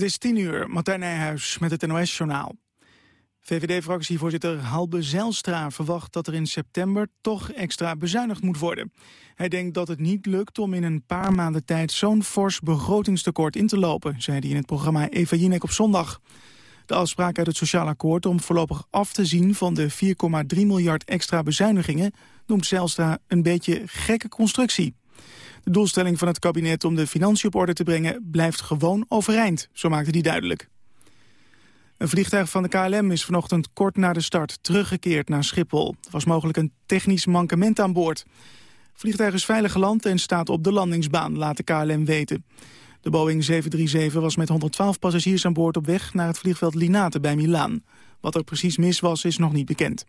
Het is tien uur, Martijn Nijhuis met het NOS-journaal. VVD-fractievoorzitter Halbe Zijlstra verwacht dat er in september toch extra bezuinigd moet worden. Hij denkt dat het niet lukt om in een paar maanden tijd zo'n fors begrotingstekort in te lopen, zei hij in het programma Eva Jinek op zondag. De afspraak uit het Sociaal Akkoord om voorlopig af te zien van de 4,3 miljard extra bezuinigingen noemt Zijlstra een beetje gekke constructie. De doelstelling van het kabinet om de financiën op orde te brengen blijft gewoon overeind, zo maakte hij duidelijk. Een vliegtuig van de KLM is vanochtend kort na de start teruggekeerd naar Schiphol. Er was mogelijk een technisch mankement aan boord. Het vliegtuig is veilig geland en staat op de landingsbaan, laat de KLM weten. De Boeing 737 was met 112 passagiers aan boord op weg naar het vliegveld Linate bij Milaan. Wat er precies mis was, is nog niet bekend.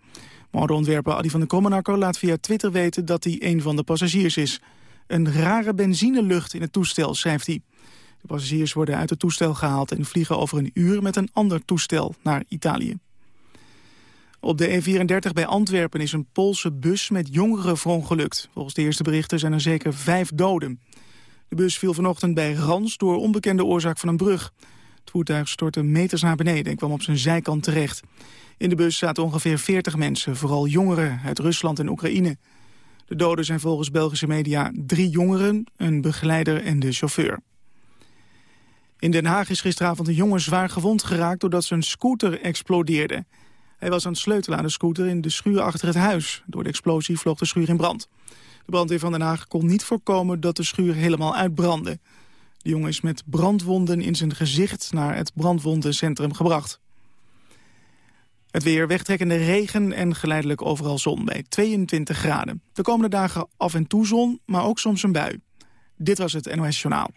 Modeontwerper Adi van der Kommenakker laat via Twitter weten dat hij een van de passagiers is. Een rare benzinelucht in het toestel, schrijft hij. De passagiers worden uit het toestel gehaald en vliegen over een uur met een ander toestel naar Italië. Op de E34 bij Antwerpen is een Poolse bus met jongeren verongelukt. Volgens de eerste berichten zijn er zeker vijf doden. De bus viel vanochtend bij Rans door onbekende oorzaak van een brug. Het voertuig stortte meters naar beneden en kwam op zijn zijkant terecht. In de bus zaten ongeveer 40 mensen, vooral jongeren uit Rusland en Oekraïne. De doden zijn volgens Belgische media drie jongeren, een begeleider en de chauffeur. In Den Haag is gisteravond een jongen zwaar gewond geraakt doordat zijn scooter explodeerde. Hij was aan het sleutelen aan de scooter in de schuur achter het huis. Door de explosie vloog de schuur in brand. De brandweer van Den Haag kon niet voorkomen dat de schuur helemaal uitbrandde. De jongen is met brandwonden in zijn gezicht naar het brandwondencentrum gebracht. Het weer wegtrekkende regen en geleidelijk overal zon bij 22 graden. De komende dagen af en toe zon, maar ook soms een bui. Dit was het NOS Journaal.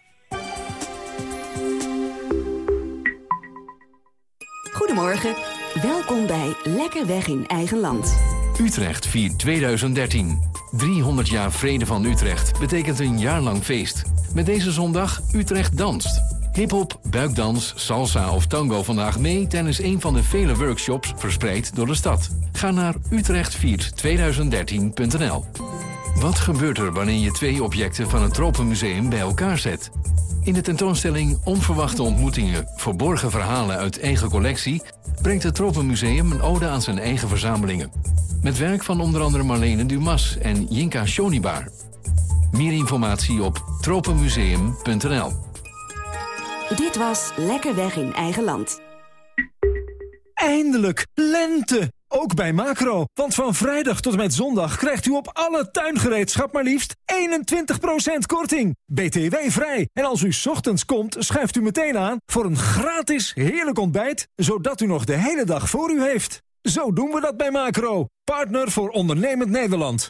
Goedemorgen, welkom bij Lekker Weg in Eigen Land. Utrecht viert 2013. 300 jaar vrede van Utrecht betekent een jaar lang feest. Met deze zondag Utrecht danst. Hip-hop, buikdans, salsa of tango vandaag mee tijdens een van de vele workshops verspreid door de stad. Ga naar utrechtviert2013.nl. Wat gebeurt er wanneer je twee objecten van het Tropenmuseum bij elkaar zet? In de tentoonstelling Onverwachte ontmoetingen, verborgen verhalen uit eigen collectie... brengt het Tropenmuseum een ode aan zijn eigen verzamelingen. Met werk van onder andere Marlene Dumas en Jinka Shonibar. Meer informatie op tropenmuseum.nl. Dit was Lekker Weg in Eigen Land. Eindelijk, lente! Ook bij Macro. Want van vrijdag tot met zondag krijgt u op alle tuingereedschap maar liefst 21% korting. BTW vrij. En als u ochtends komt, schuift u meteen aan voor een gratis heerlijk ontbijt, zodat u nog de hele dag voor u heeft. Zo doen we dat bij Macro. Partner voor ondernemend Nederland.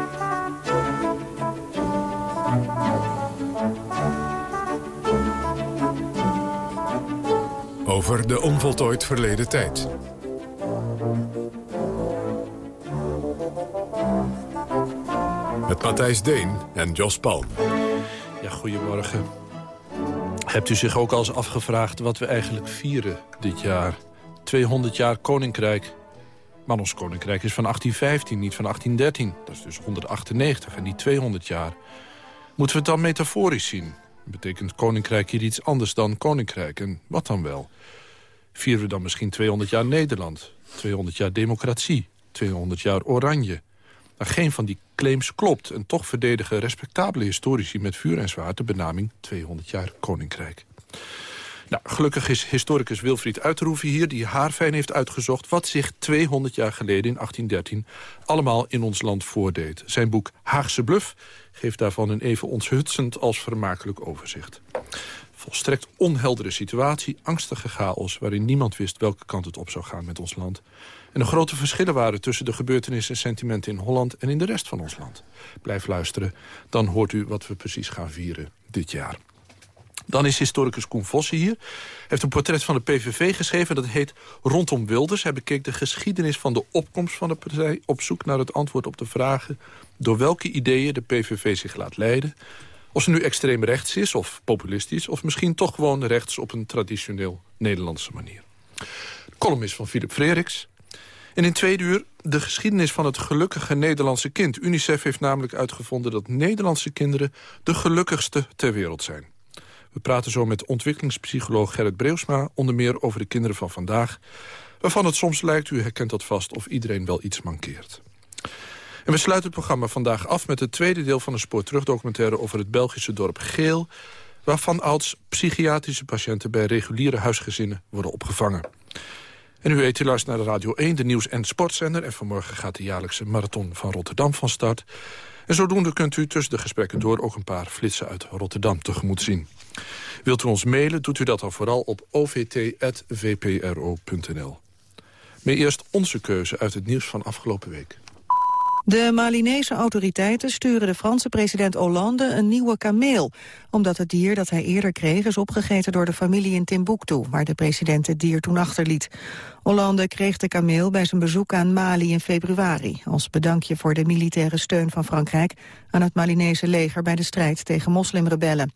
Over de onvoltooid verleden tijd. Met Matthijs Deen en Jos Palm. Ja, goedemorgen. Hebt u zich ook al eens afgevraagd wat we eigenlijk vieren dit jaar? 200 jaar Koninkrijk. Maar ons Koninkrijk is van 1815, niet van 1813. Dat is dus 198 en niet 200 jaar. Moeten we het dan metaforisch zien? Betekent Koninkrijk hier iets anders dan Koninkrijk? En wat dan wel? Vieren we dan misschien 200 jaar Nederland? 200 jaar democratie? 200 jaar Oranje? Nou, geen van die claims klopt. En toch verdedigen respectabele historici met vuur en zwaard... de benaming 200 jaar Koninkrijk. Nou, gelukkig is historicus Wilfried Uiterhoeven hier... die haarfijn heeft uitgezocht wat zich 200 jaar geleden in 1813... allemaal in ons land voordeed. Zijn boek Haagse Bluff geeft daarvan een even ontshutsend als vermakelijk overzicht. Volstrekt onheldere situatie, angstige chaos... waarin niemand wist welke kant het op zou gaan met ons land. En er grote verschillen waren tussen de gebeurtenissen en sentimenten in Holland... en in de rest van ons land. Blijf luisteren, dan hoort u wat we precies gaan vieren dit jaar. Dan is historicus Koen Vossen hier. Heeft een portret van de PVV geschreven. Dat heet Rondom Wilders. Hij bekeek de geschiedenis van de opkomst van de partij... op zoek naar het antwoord op de vragen... door welke ideeën de PVV zich laat leiden... Of ze nu extreem rechts is of populistisch... of misschien toch gewoon rechts op een traditioneel Nederlandse manier. De column is van Philip Freriks. En in tweede uur de geschiedenis van het gelukkige Nederlandse kind. UNICEF heeft namelijk uitgevonden dat Nederlandse kinderen... de gelukkigste ter wereld zijn. We praten zo met ontwikkelingspsycholoog Gerrit Breusma... onder meer over de kinderen van vandaag... waarvan het soms lijkt, u herkent dat vast, of iedereen wel iets mankeert. En we sluiten het programma vandaag af met het tweede deel van een documentaire over het Belgische dorp Geel... waarvan ouds psychiatrische patiënten bij reguliere huisgezinnen worden opgevangen. En u weet, u luistert naar de Radio 1, de nieuws- en sportzender... en vanmorgen gaat de jaarlijkse marathon van Rotterdam van start. En zodoende kunt u tussen de gesprekken door ook een paar flitsen uit Rotterdam tegemoet zien. Wilt u ons mailen, doet u dat dan vooral op ovt.vpro.nl. Maar eerst onze keuze uit het nieuws van afgelopen week. De Malinese autoriteiten sturen de Franse president Hollande een nieuwe kameel. Omdat het dier dat hij eerder kreeg is opgegeten door de familie in Timbuktu... waar de president het dier toen achterliet. Hollande kreeg de kameel bij zijn bezoek aan Mali in februari... als bedankje voor de militaire steun van Frankrijk... aan het Malinese leger bij de strijd tegen moslimrebellen.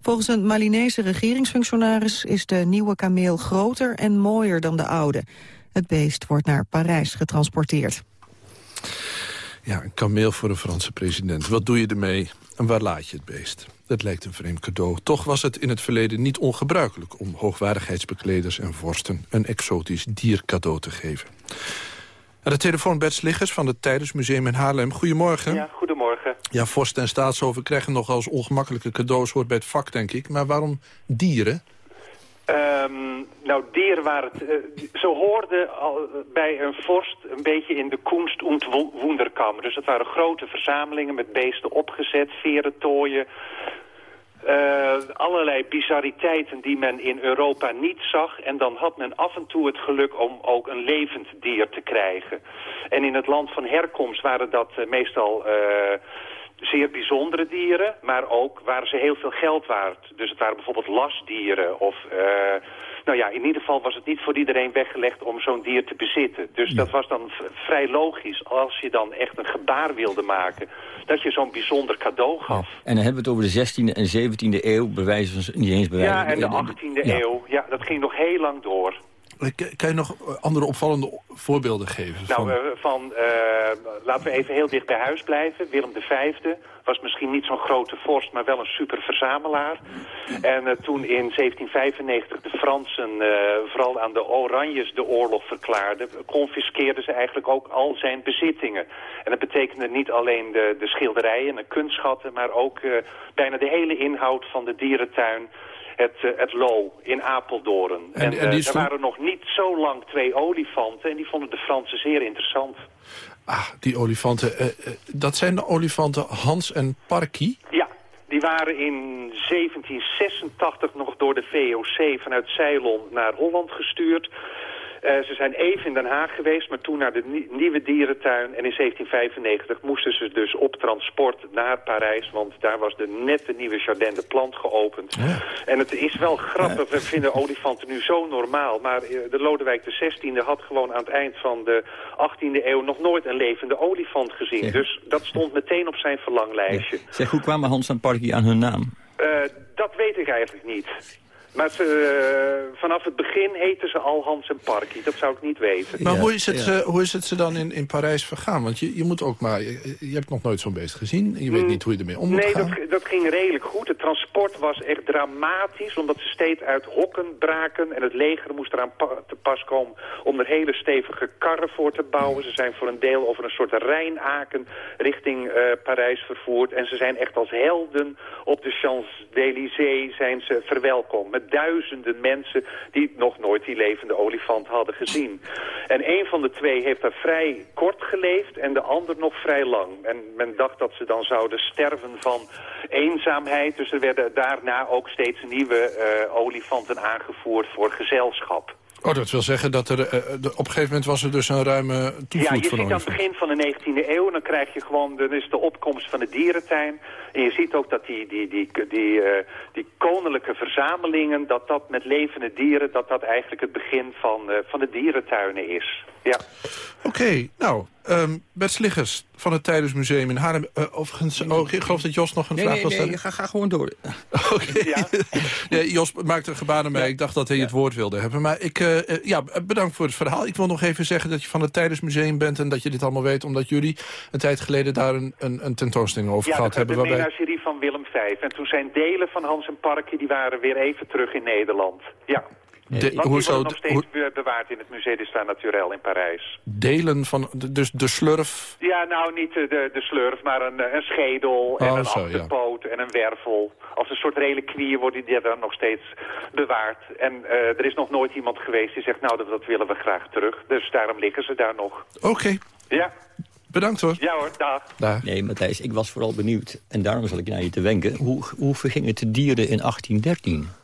Volgens een Malinese regeringsfunctionaris is de nieuwe kameel groter en mooier dan de oude. Het beest wordt naar Parijs getransporteerd. Ja, een kameel voor een Franse president. Wat doe je ermee en waar laat je het beest? Dat lijkt een vreemd cadeau. Toch was het in het verleden niet ongebruikelijk... om hoogwaardigheidsbekleders en vorsten een exotisch dier cadeau te geven. Aan de telefoon Bert Sliggers van het Tijdensmuseum in Haarlem. Goedemorgen. Ja, goedemorgen. Ja, vorsten en staatshoven krijgen nogal eens ongemakkelijke cadeaus... hoort bij het vak, denk ik. Maar waarom dieren? Um, nou, dieren waren het. Uh, ze hoorden al bij een vorst een beetje in de Kunst- und. Dus het waren grote verzamelingen met beesten opgezet, veren, tooien. Uh, allerlei bizariteiten die men in Europa niet zag. En dan had men af en toe het geluk om ook een levend dier te krijgen. En in het land van herkomst waren dat meestal zeer bijzondere dieren, maar ook waren ze heel veel geld waard. Dus het waren bijvoorbeeld lasdieren of... Uh, nou ja, in ieder geval was het niet voor iedereen weggelegd om zo'n dier te bezitten. Dus dat was dan vrij logisch als je dan echt een gebaar wilde maken... dat je zo'n bijzonder cadeau gaf. En dan hebben we het over de 16e en 17e eeuw, bewijzen niet eens bewijzen. Ja, en de 18e eeuw. Ja, dat ging nog heel lang door. Kan je nog andere opvallende voorbeelden geven? Nou, van, uh, van uh, laten we even heel dicht bij huis blijven. Willem V was misschien niet zo'n grote vorst, maar wel een super verzamelaar. En uh, toen in 1795 de Fransen vooral aan de Oranjes de oorlog verklaarden... confiskeerden ze eigenlijk ook al zijn bezittingen. En dat betekende niet alleen de, de schilderijen en kunstschatten... maar ook bijna de hele inhoud van de dierentuin het, uh, het Lo in Apeldoorn. En, en, uh, er waren nog niet zo lang twee olifanten en die vonden de Fransen zeer interessant. Ah, die olifanten. Uh, dat zijn de olifanten Hans en Parky? Ja, die waren in 1786 nog door de VOC vanuit Ceylon naar Holland gestuurd. Uh, ze zijn even in Den Haag geweest, maar toen naar de nieuwe dierentuin. En in 1795 moesten ze dus op transport naar Parijs. Want daar was de net de nieuwe Jardin de Plant geopend. Ja. En het is wel grappig, we vinden olifanten nu zo normaal. Maar uh, de Lodewijk XVI had gewoon aan het eind van de 18e eeuw... nog nooit een levende olifant gezien. Ja. Dus dat stond meteen op zijn verlanglijstje. Ja. Zeg, hoe kwamen Hans en Parky aan hun naam? Uh, dat weet ik eigenlijk niet. Maar ze, uh, vanaf het begin heten ze al Hans en Parky. Dat zou ik niet weten. Maar ja, hoe, is het, ja. uh, hoe is het ze dan in, in Parijs vergaan? Want je, je moet ook maar... Je, je hebt nog nooit zo'n beest gezien. Je weet mm, niet hoe je ermee om moet nee, gaan. Nee, dat, dat ging redelijk goed. Het transport was echt dramatisch. Omdat ze steeds uit hokken braken. En het leger moest eraan pa te pas komen om er hele stevige karren voor te bouwen. Ze zijn voor een deel over een soort Rijnaken richting uh, Parijs vervoerd. En ze zijn echt als helden op de Champs-Élysées zijn ze verwelkomd duizenden mensen die nog nooit die levende olifant hadden gezien. En een van de twee heeft daar vrij kort geleefd en de ander nog vrij lang. En men dacht dat ze dan zouden sterven van eenzaamheid. Dus er werden daarna ook steeds nieuwe uh, olifanten aangevoerd voor gezelschap. Oh, dat wil zeggen dat er uh, de, op een gegeven moment was er dus een ruime toevloed Ja, je ziet aan het begin van de 19e eeuw, dan krijg je gewoon, dan is de opkomst van de dierentuin. En je ziet ook dat die, die, die, die, uh, die koninklijke verzamelingen... dat dat met levende dieren, dat dat eigenlijk het begin van, uh, van de dierentuinen is. Ja. Oké, nou, um, Bert Sliggers van het Tijdensmuseum in Haarlem. Uh, overigens, oh, ik geloof dat Jos nog een nee, vraag nee, wil stellen. Nee, ga, ga gewoon door. Oké. Ja. ja, Jos maakte een gebaar naar mij. Ik dacht dat hij het woord wilde hebben. Maar ik, uh, ja, bedankt voor het verhaal. Ik wil nog even zeggen dat je van het Tijdensmuseum bent... en dat je dit allemaal weet, omdat jullie een tijd geleden daar een, een, een tentoonstelling over ja, gehad hebben. Ja, de waarbij... menagerie van Willem V. En toen zijn delen van Hans en Parkje, die waren weer even terug in Nederland. Ja. De, Want die worden nog steeds hoe, bewaard in het Musée d'Histoire Naturel in Parijs. Delen van, dus de slurf? Ja, nou niet de, de slurf, maar een, een schedel en oh, een zo, achterpoot ja. en een wervel. Als een soort reliquie wordt die daar nog steeds bewaard. En uh, er is nog nooit iemand geweest die zegt, nou dat, dat willen we graag terug. Dus daarom liggen ze daar nog. Oké. Okay. Ja. Bedankt hoor. Ja hoor, dag. dag. Nee, Matthijs, ik was vooral benieuwd. En daarom zal ik naar je te wenken. Hoe, hoe verging het de dieren in 1813?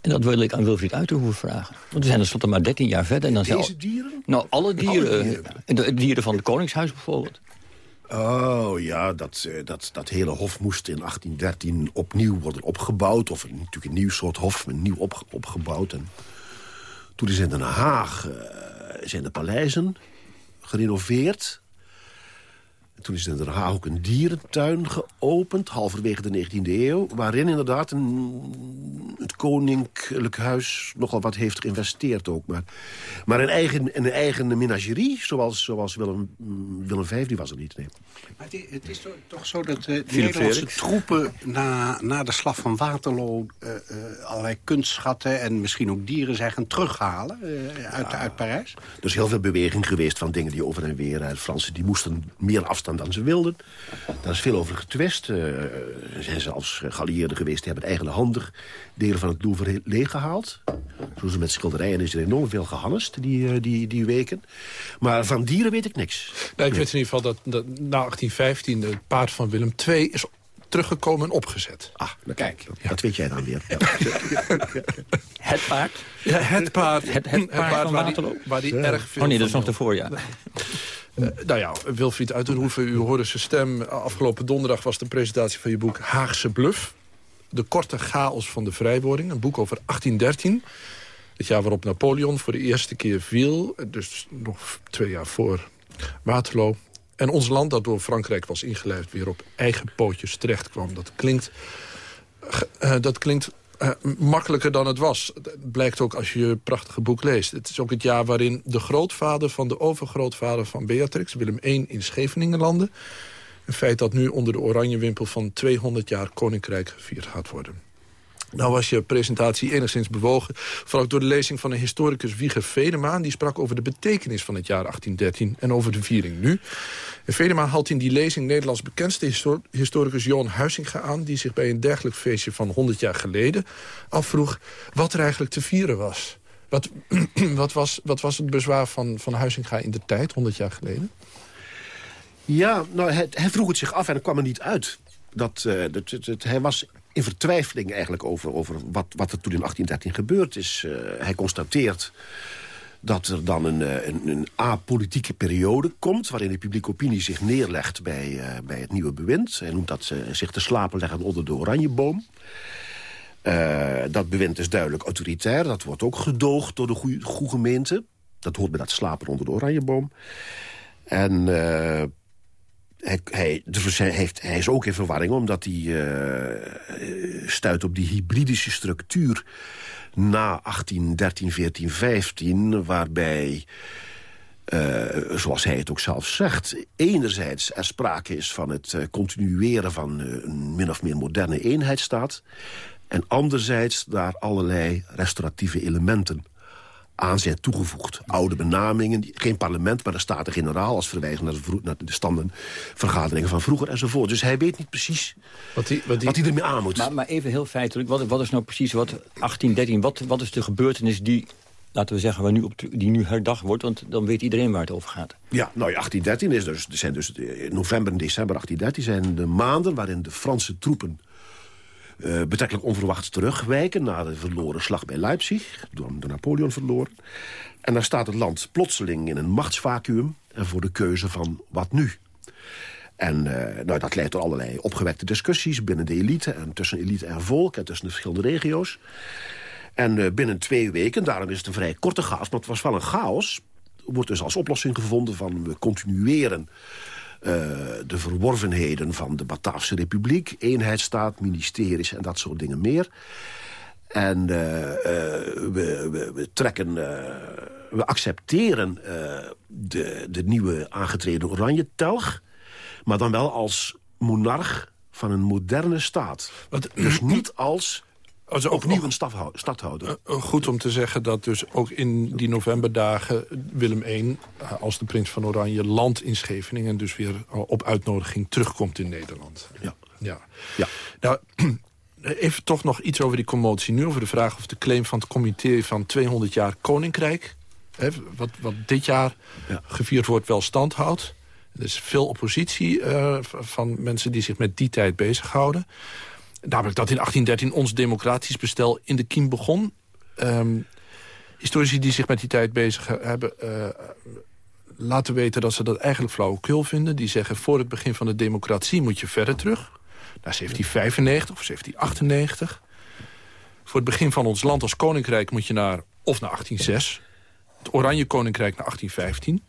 En dat wil ik aan Wilfried Uiterhoeven vragen. Want we zijn tenslotte maar 13 jaar verder. En dan Deze dieren? Nou, alle dieren. Alle dieren. De dieren van het Koningshuis bijvoorbeeld. Oh ja, dat, eh, dat, dat hele hof moest in 1813 opnieuw worden opgebouwd. Of natuurlijk een nieuw soort hof, nieuw op, opgebouwd. En toen is in Den Haag uh, zijn de paleizen gerenoveerd. Toen is in Den Haag ook een dierentuin geopend, halverwege de 19e eeuw... waarin inderdaad een, het koninklijk huis nogal wat heeft geïnvesteerd ook. Maar, maar een, eigen, een eigen menagerie, zoals, zoals Willem, Willem V, die was er niet. Nee. Maar het, het is toch zo dat uh, de Nederlandse troepen na, na de slag van Waterloo... Uh, uh, allerlei kunstschatten en misschien ook dieren zijn gaan terughalen uit, ja, uit Parijs? Er is heel veel beweging geweest van dingen die over en weer... de Fransen die moesten meer afstand dan ze wilden. Daar is veel over getwist. Uh, er zijn zelfs geallieerden geweest... die hebben eigenhandig delen van het Louvre leeggehaald. Zoals met schilderijen is er enorm veel gehannest die, die, die weken. Maar van dieren weet ik niks. Nou, ik weet in ieder geval dat, dat na 1815 het paard van Willem II is teruggekomen en opgezet. Ah, nou kijk, ja. dat weet jij dan weer. Ja. het paard? Ja, het paard. Het, het, het paard, paard waar, die, waar die erg veel Oh nee, dat is nog ervoor, ja. Uh, nou ja, Wilfried Uiterhoeven, u hoorde zijn stem. Afgelopen donderdag was de presentatie van je boek Haagse Bluff. De korte chaos van de vrijwording. Een boek over 1813. Het jaar waarop Napoleon voor de eerste keer viel. Dus nog twee jaar voor Waterloo. En ons land dat door Frankrijk was ingelijfd... weer op eigen pootjes terecht kwam. Dat klinkt, uh, dat klinkt uh, makkelijker dan het was. Het blijkt ook als je je prachtige boek leest. Het is ook het jaar waarin de grootvader van de overgrootvader van Beatrix... Willem I in Scheveningen landde. Een feit dat nu onder de oranje wimpel van 200 jaar koninkrijk gevierd gaat worden. Nou was je presentatie enigszins bewogen. Vooral door de lezing van een historicus Wieger Vedema. Die sprak over de betekenis van het jaar 1813 en over de viering nu. En Vedema haalt in die lezing Nederlands bekendste historicus Johan Huizinga aan... die zich bij een dergelijk feestje van 100 jaar geleden afvroeg... wat er eigenlijk te vieren was. Wat, wat, was, wat was het bezwaar van, van Huizinga in de tijd, 100 jaar geleden? Ja, nou, hij, hij vroeg het zich af en er kwam er niet uit. Dat, dat, dat, dat, hij was in vertwijfeling eigenlijk over, over wat, wat er toen in 1813 gebeurd is. Uh, hij constateert dat er dan een, eh, een, een apolitieke periode komt... waarin de publieke opinie zich neerlegt bij, uh, bij het nieuwe bewind. Hij noemt dat zich te slapen leggen onder de oranjeboom. Uh, dat bewind is duidelijk autoritair. Dat wordt ook gedoogd door de goede gemeente. Dat hoort bij dat slapen onder de oranjeboom. En hij, hij, heeft, hij is ook in verwarring omdat hij uh, stuit op die hybridische structuur na 1813, 14, 15... waarbij, uh, zoals hij het ook zelf zegt... enerzijds er sprake is van het uh, continueren van een min of meer moderne eenheidsstaat... en anderzijds daar allerlei restauratieve elementen aan zijn toegevoegd. Oude benamingen, geen parlement, maar de Staten-Generaal... als verwijzing naar de, naar de standenvergaderingen van vroeger enzovoort. Dus hij weet niet precies wat hij, wat wat ermee aan moet. Maar, maar, even heel feitelijk, wat, wat is nou precies wat 1813... Wat, wat is de gebeurtenis die laten we zeggen, waar nu op, die nu herdacht wordt... want dan weet iedereen waar het over gaat. Ja, nou ja, 1813 is dus, zijn dus november en december 1813 zijn de maanden... waarin de Franse troepen uh, betrekkelijk onverwachts terugwijken... na de verloren slag bij Leipzig, door, Napoleon verloren. En dan staat het land plotseling in een machtsvacuum... en voor de keuze van wat nu. En nou, dat leidt tot allerlei opgewekte discussies binnen de elite... en tussen elite en volk en tussen de verschillende regio's. En binnen twee weken, daarom is het een vrij korte chaos... maar het was wel een chaos, wordt dus als oplossing gevonden van... we continueren de verworvenheden van de Bataafse Republiek... eenheidsstaat, ministeries en dat soort dingen meer... En uh, we, we, we, trekken, we accepteren de, de nieuwe aangetreden oranje telg... maar dan wel als monarch van een moderne staat. Wat, dus niet als also opnieuw een stadhouder. goed om te zeggen dat dus ook in die novemberdagen Willem I... als de prins van Oranje land in Scheveningen... dus weer op uitnodiging terugkomt in Nederland. Ja. Ja. ja. Nou, Even toch nog iets over die commotie. Nu over de vraag of de claim van het comité van 200 jaar Koninkrijk... Hè, wat, wat dit jaar gevierd wordt, wel stand houdt. Er is veel oppositie uh, van mensen die zich met die tijd bezighouden. Namelijk dat in 1813 ons democratisch bestel in de kiem begon. Um, historici die zich met die tijd bezig hebben... Uh, laten weten dat ze dat eigenlijk flauwekul vinden. Die zeggen, voor het begin van de democratie moet je verder terug naar 1795 of 1798. Voor het begin van ons land als koninkrijk moet je naar, of naar 1806. Het Oranje Koninkrijk naar 1815.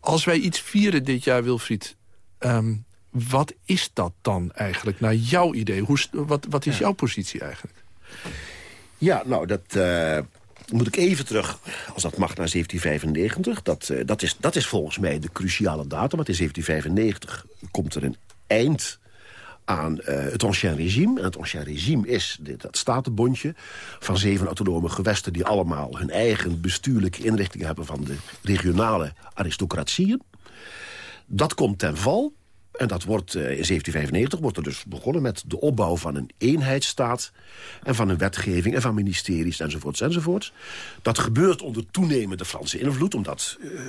Als wij iets vieren dit jaar, Wilfried... Um, wat is dat dan eigenlijk, naar jouw idee? Hoe, wat, wat is jouw positie eigenlijk? Ja, nou, dat uh, moet ik even terug, als dat mag, naar 1795. Dat, uh, dat, is, dat is volgens mij de cruciale datum. Want in 1795 komt er een eind aan uh, het Ancien Regime. En het Ancien Regime is dit, dat statenbondje van zeven autonome gewesten... die allemaal hun eigen bestuurlijke inrichting hebben... van de regionale aristocratieën. Dat komt ten val. En dat wordt uh, in 1795 wordt er dus begonnen met de opbouw van een eenheidsstaat... en van een wetgeving en van ministeries enzovoorts enzovoorts. Dat gebeurt onder toenemende Franse invloed... omdat uh,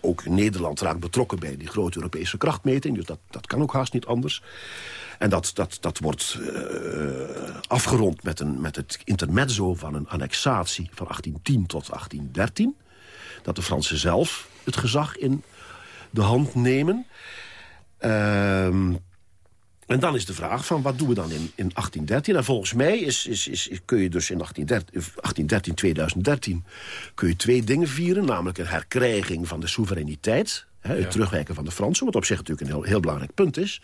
ook Nederland raakt betrokken bij die grote Europese krachtmeting. Dus dat, dat kan ook haast niet anders. En dat, dat, dat wordt uh, afgerond met, een, met het intermezzo van een annexatie... van 1810 tot 1813. Dat de Fransen zelf het gezag in de hand nemen... Ehm, en dan is de vraag van wat doen we dan in, in 1813? En volgens mij is, is, is, kun je dus in 1813, 2013 kun je twee dingen vieren. Namelijk een herkrijging van de soevereiniteit. Hè, het terugwerken van de Fransen. Wat op zich natuurlijk een heel, heel belangrijk punt is.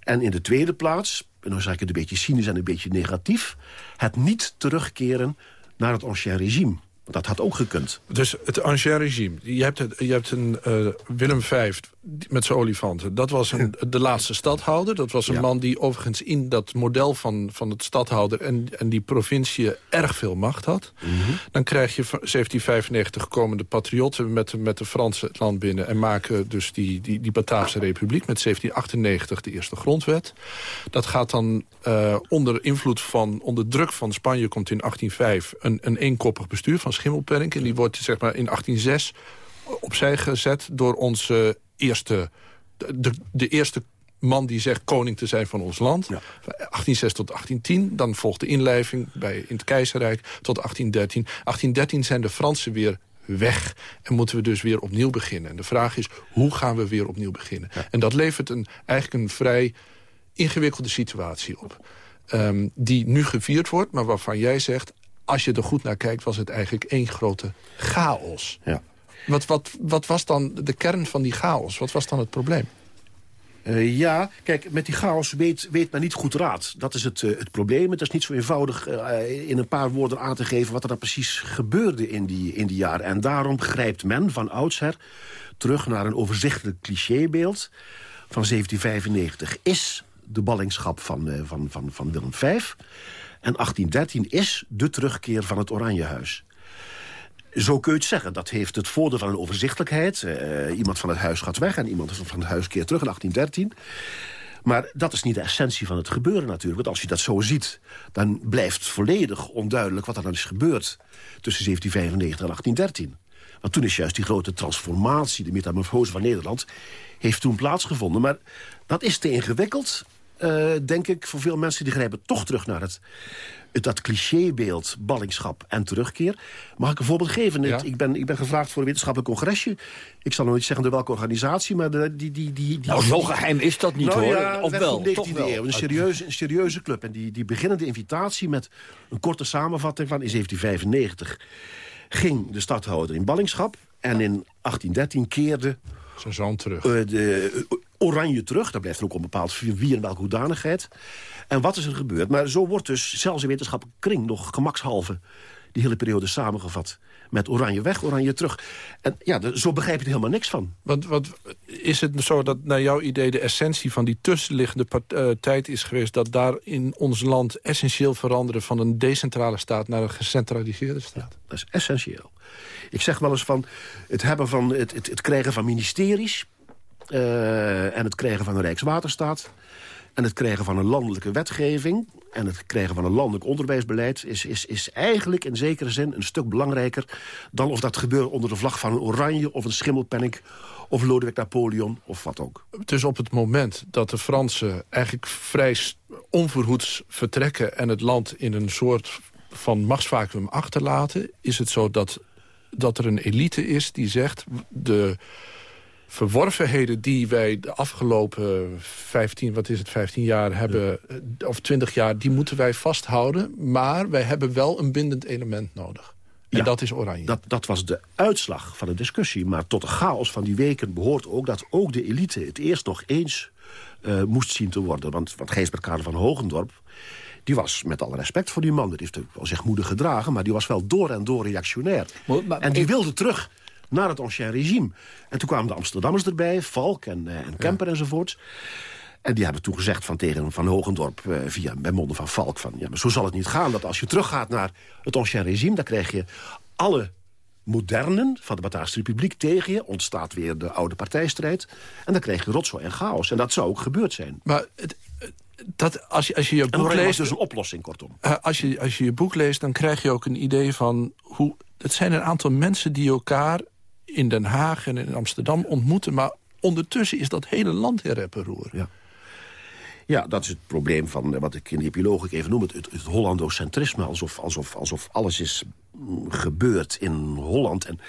En in de tweede plaats, en dan zeg ik het een beetje cynisch en een beetje negatief... het niet terugkeren naar het ancien regime. Dat had ook gekund. Dus het ancien regime. Je hebt, je hebt een uh, Willem V met zijn olifanten. Dat was een, de laatste stadhouder. Dat was een man die overigens in dat model van, van het stadhouder... en, en die provincie erg veel macht had. Mhm. Dan krijg je 1795 komende patriotten met, met de Franse het land binnen... en maken dus die, die, die Bataafse Republiek met 1798 de eerste grondwet. Dat gaat dan uh, onder invloed van, onder druk van Spanje... komt in 1805 een, een eenkoppig bestuur van Schimmelpenninck. En die wordt zeg maar in 1806 opzij gezet door onze eerste... De, de eerste man die zegt koning te zijn van ons land. 1806 tot 1810. Dan volgt de inlijving bij, in het keizerrijk tot 1813. 1813 zijn de Fransen weer weg. En moeten we dus weer opnieuw beginnen. En de vraag is, hoe gaan we weer opnieuw beginnen? En dat levert een, eigenlijk een vrij ingewikkelde situatie op. Um, die nu gevierd wordt, maar waarvan jij zegt als je er goed naar kijkt, was het eigenlijk één grote chaos. Ja. Wat, wat, wat was dan de kern van die chaos? Wat was dan het probleem? Uh, ja, kijk, met die chaos weet, weet men niet goed raad. Dat is het, uh, het probleem. Het is niet zo eenvoudig uh, in een paar woorden aan te geven... wat er dan precies gebeurde in die, in die jaren. En daarom grijpt men van oudsher terug naar een overzichtelijk clichébeeld... van 1795 is de ballingschap van, van, van, van Willem V... En 1813 is de terugkeer van het Oranjehuis. Zo kun je het zeggen. Dat heeft het voordeel van een overzichtelijkheid. Uh, iemand van het huis gaat weg en iemand van het huis keert terug in 1813. Maar dat is niet de essentie van het gebeuren natuurlijk. Want als je dat zo ziet, dan blijft volledig onduidelijk... wat er dan is gebeurd tussen 1795 en 1813. Want toen is juist die grote transformatie, de metamorfose van Nederland... heeft toen plaatsgevonden. Maar dat is te ingewikkeld eh, denk ik, voor veel mensen. Die grijpen toch terug naar het dat clichébeeld ballingschap en terugkeer. Mag ik een voorbeeld geven? Ja. Ik, ben, ik ben gevraagd voor een wetenschappelijk congresje. Ik zal nog niet zeggen door welke organisatie, maar de, die, die, die, die... Nou, zo geheim is dat niet, nou, hoor. Ja, of wel, van 19e toch wel. eeuw. Een serieuze, een serieuze club. En die, die beginnende invitatie met een korte samenvatting van in 1795 ging de stadhouder in ballingschap. En in 1813 keerde Zijn zoon terug. eh, de eh, oranje terug. Daar blijft er ook op bepaald wie en welke hoedanigheid. En wat is er gebeurd? Maar zo wordt dus zelfs in wetenschappelijke kring nog gemakshalve die hele periode samengevat. Met oranje weg, oranje terug. En ja, de- zo begrijp je er helemaal niks van. Want, want is het zo dat naar jouw idee de essentie van die tussenliggende eh, tijd is geweest... dat daar in ons land essentieel veranderen van een decentrale staat... naar een gecentraliseerde staat? Dat is essentieel. Ik zeg wel eens van het, hebben van, het, het, het krijgen van ministeries... eh, en het krijgen van een Rijkswaterstaat... en het krijgen van een landelijke wetgeving... en het krijgen van een landelijk onderwijsbeleid... is, is, is eigenlijk in zekere zin een stuk belangrijker... dan of dat gebeurt onder de vlag van een oranje... of een schimmelpenninck of Lodewijk Napoleon of wat ook. Dus op het moment dat de Fransen eigenlijk vrij onverhoeds vertrekken... en het land in een soort van machtsvacuum achterlaten... is het zo dat, dat er een elite is die zegt... de verworvenheden die wij de afgelopen 15, wat is het, 15 jaar hebben... eh, of 20 jaar, die moeten wij vasthouden. Maar wij hebben wel een bindend element nodig. En Ja. dat is oranje. Dat, dat was de uitslag van de discussie. Maar tot de chaos van die weken behoort ook dat ook de elite... het eerst nog eens eh, moest zien te worden. Want, want Gijsbert Kader van Hogendorp... die was, met alle respect voor die man... die heeft wel zich moedig gedragen... maar die was wel door en door reactionair. Maar- maar- en die ik- wilde terug naar het ancien regime. En toen kwamen de Amsterdammers erbij, Valk en, eh, en Kemper enzovoorts... En die hebben toen gezegd van tegen Van Hogendorp eh, via bij monden van Valk... van ja, maar zo zal het niet gaan. Dat als je teruggaat naar het ancien regime... dan krijg je alle modernen van de Bataafse Republiek tegen je. Ontstaat weer de oude partijstrijd. En dan krijg je rotzooi en chaos. En dat zou ook gebeurd zijn. Maar het, dat, als, je, als je je boek leest... dus een oplossing, kortom. Eh, als, je, als je je boek leest, dan krijg je ook een idee van... hoe het zijn een aantal mensen die elkaar in Den Haag en in Amsterdam ontmoeten... maar ondertussen is dat hele land in. Ja. Ja, dat is het probleem van eh, wat ik in de epiloog even noem... het, het, het Hollandocentrisme, alsof, alsof, alsof alles is mm, gebeurd in Holland. En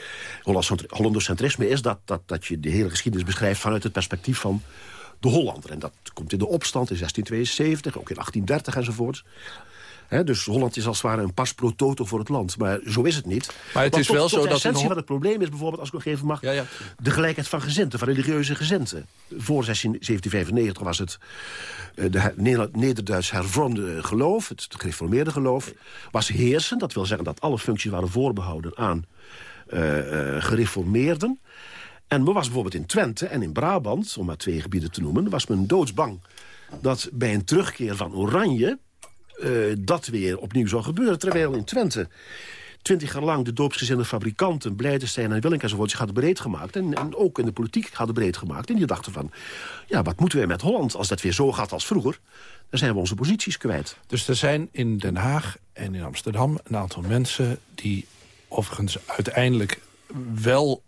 Hollandocentri- Hollandocentrisme is dat, dat, dat je de hele geschiedenis beschrijft... vanuit het perspectief van de Hollander. En dat komt in de opstand in 1672, ook in 1830 enzovoort. Dus Holland is als het ware een pas pro toto voor het land. Maar zo is het niet. Maar het Want is tot- wel tot zo de dat essentie in Hol- van het probleem is bijvoorbeeld, als ik nog even mag... Ja, ja. de gelijkheid van gezenten, van religieuze gezenten. Voor 16 1795 was het eh, de Nederduits hervormde geloof... het gereformeerde geloof, was heersend. Dat wil zeggen dat alle functies waren voorbehouden aan eh, eh, gereformeerden. En men was bijvoorbeeld in Twente en in Brabant, om maar twee gebieden te noemen... was men doodsbang dat bij een terugkeer van Oranje... eh, dat weer opnieuw zou gebeuren. Terwijl in Twente twintig jaar lang de doopsgezinde fabrikanten... Blijdenstein en Willink enzovoort zich hadden breed gemaakt. En, ook in de politiek hadden breed gemaakt. En die dachten van, ja, wat moeten we met Holland... als dat weer zo gaat als vroeger? Dan zijn we onze posities kwijt. Dus er zijn in Den Haag en in Amsterdam een aantal mensen... die overigens uiteindelijk wel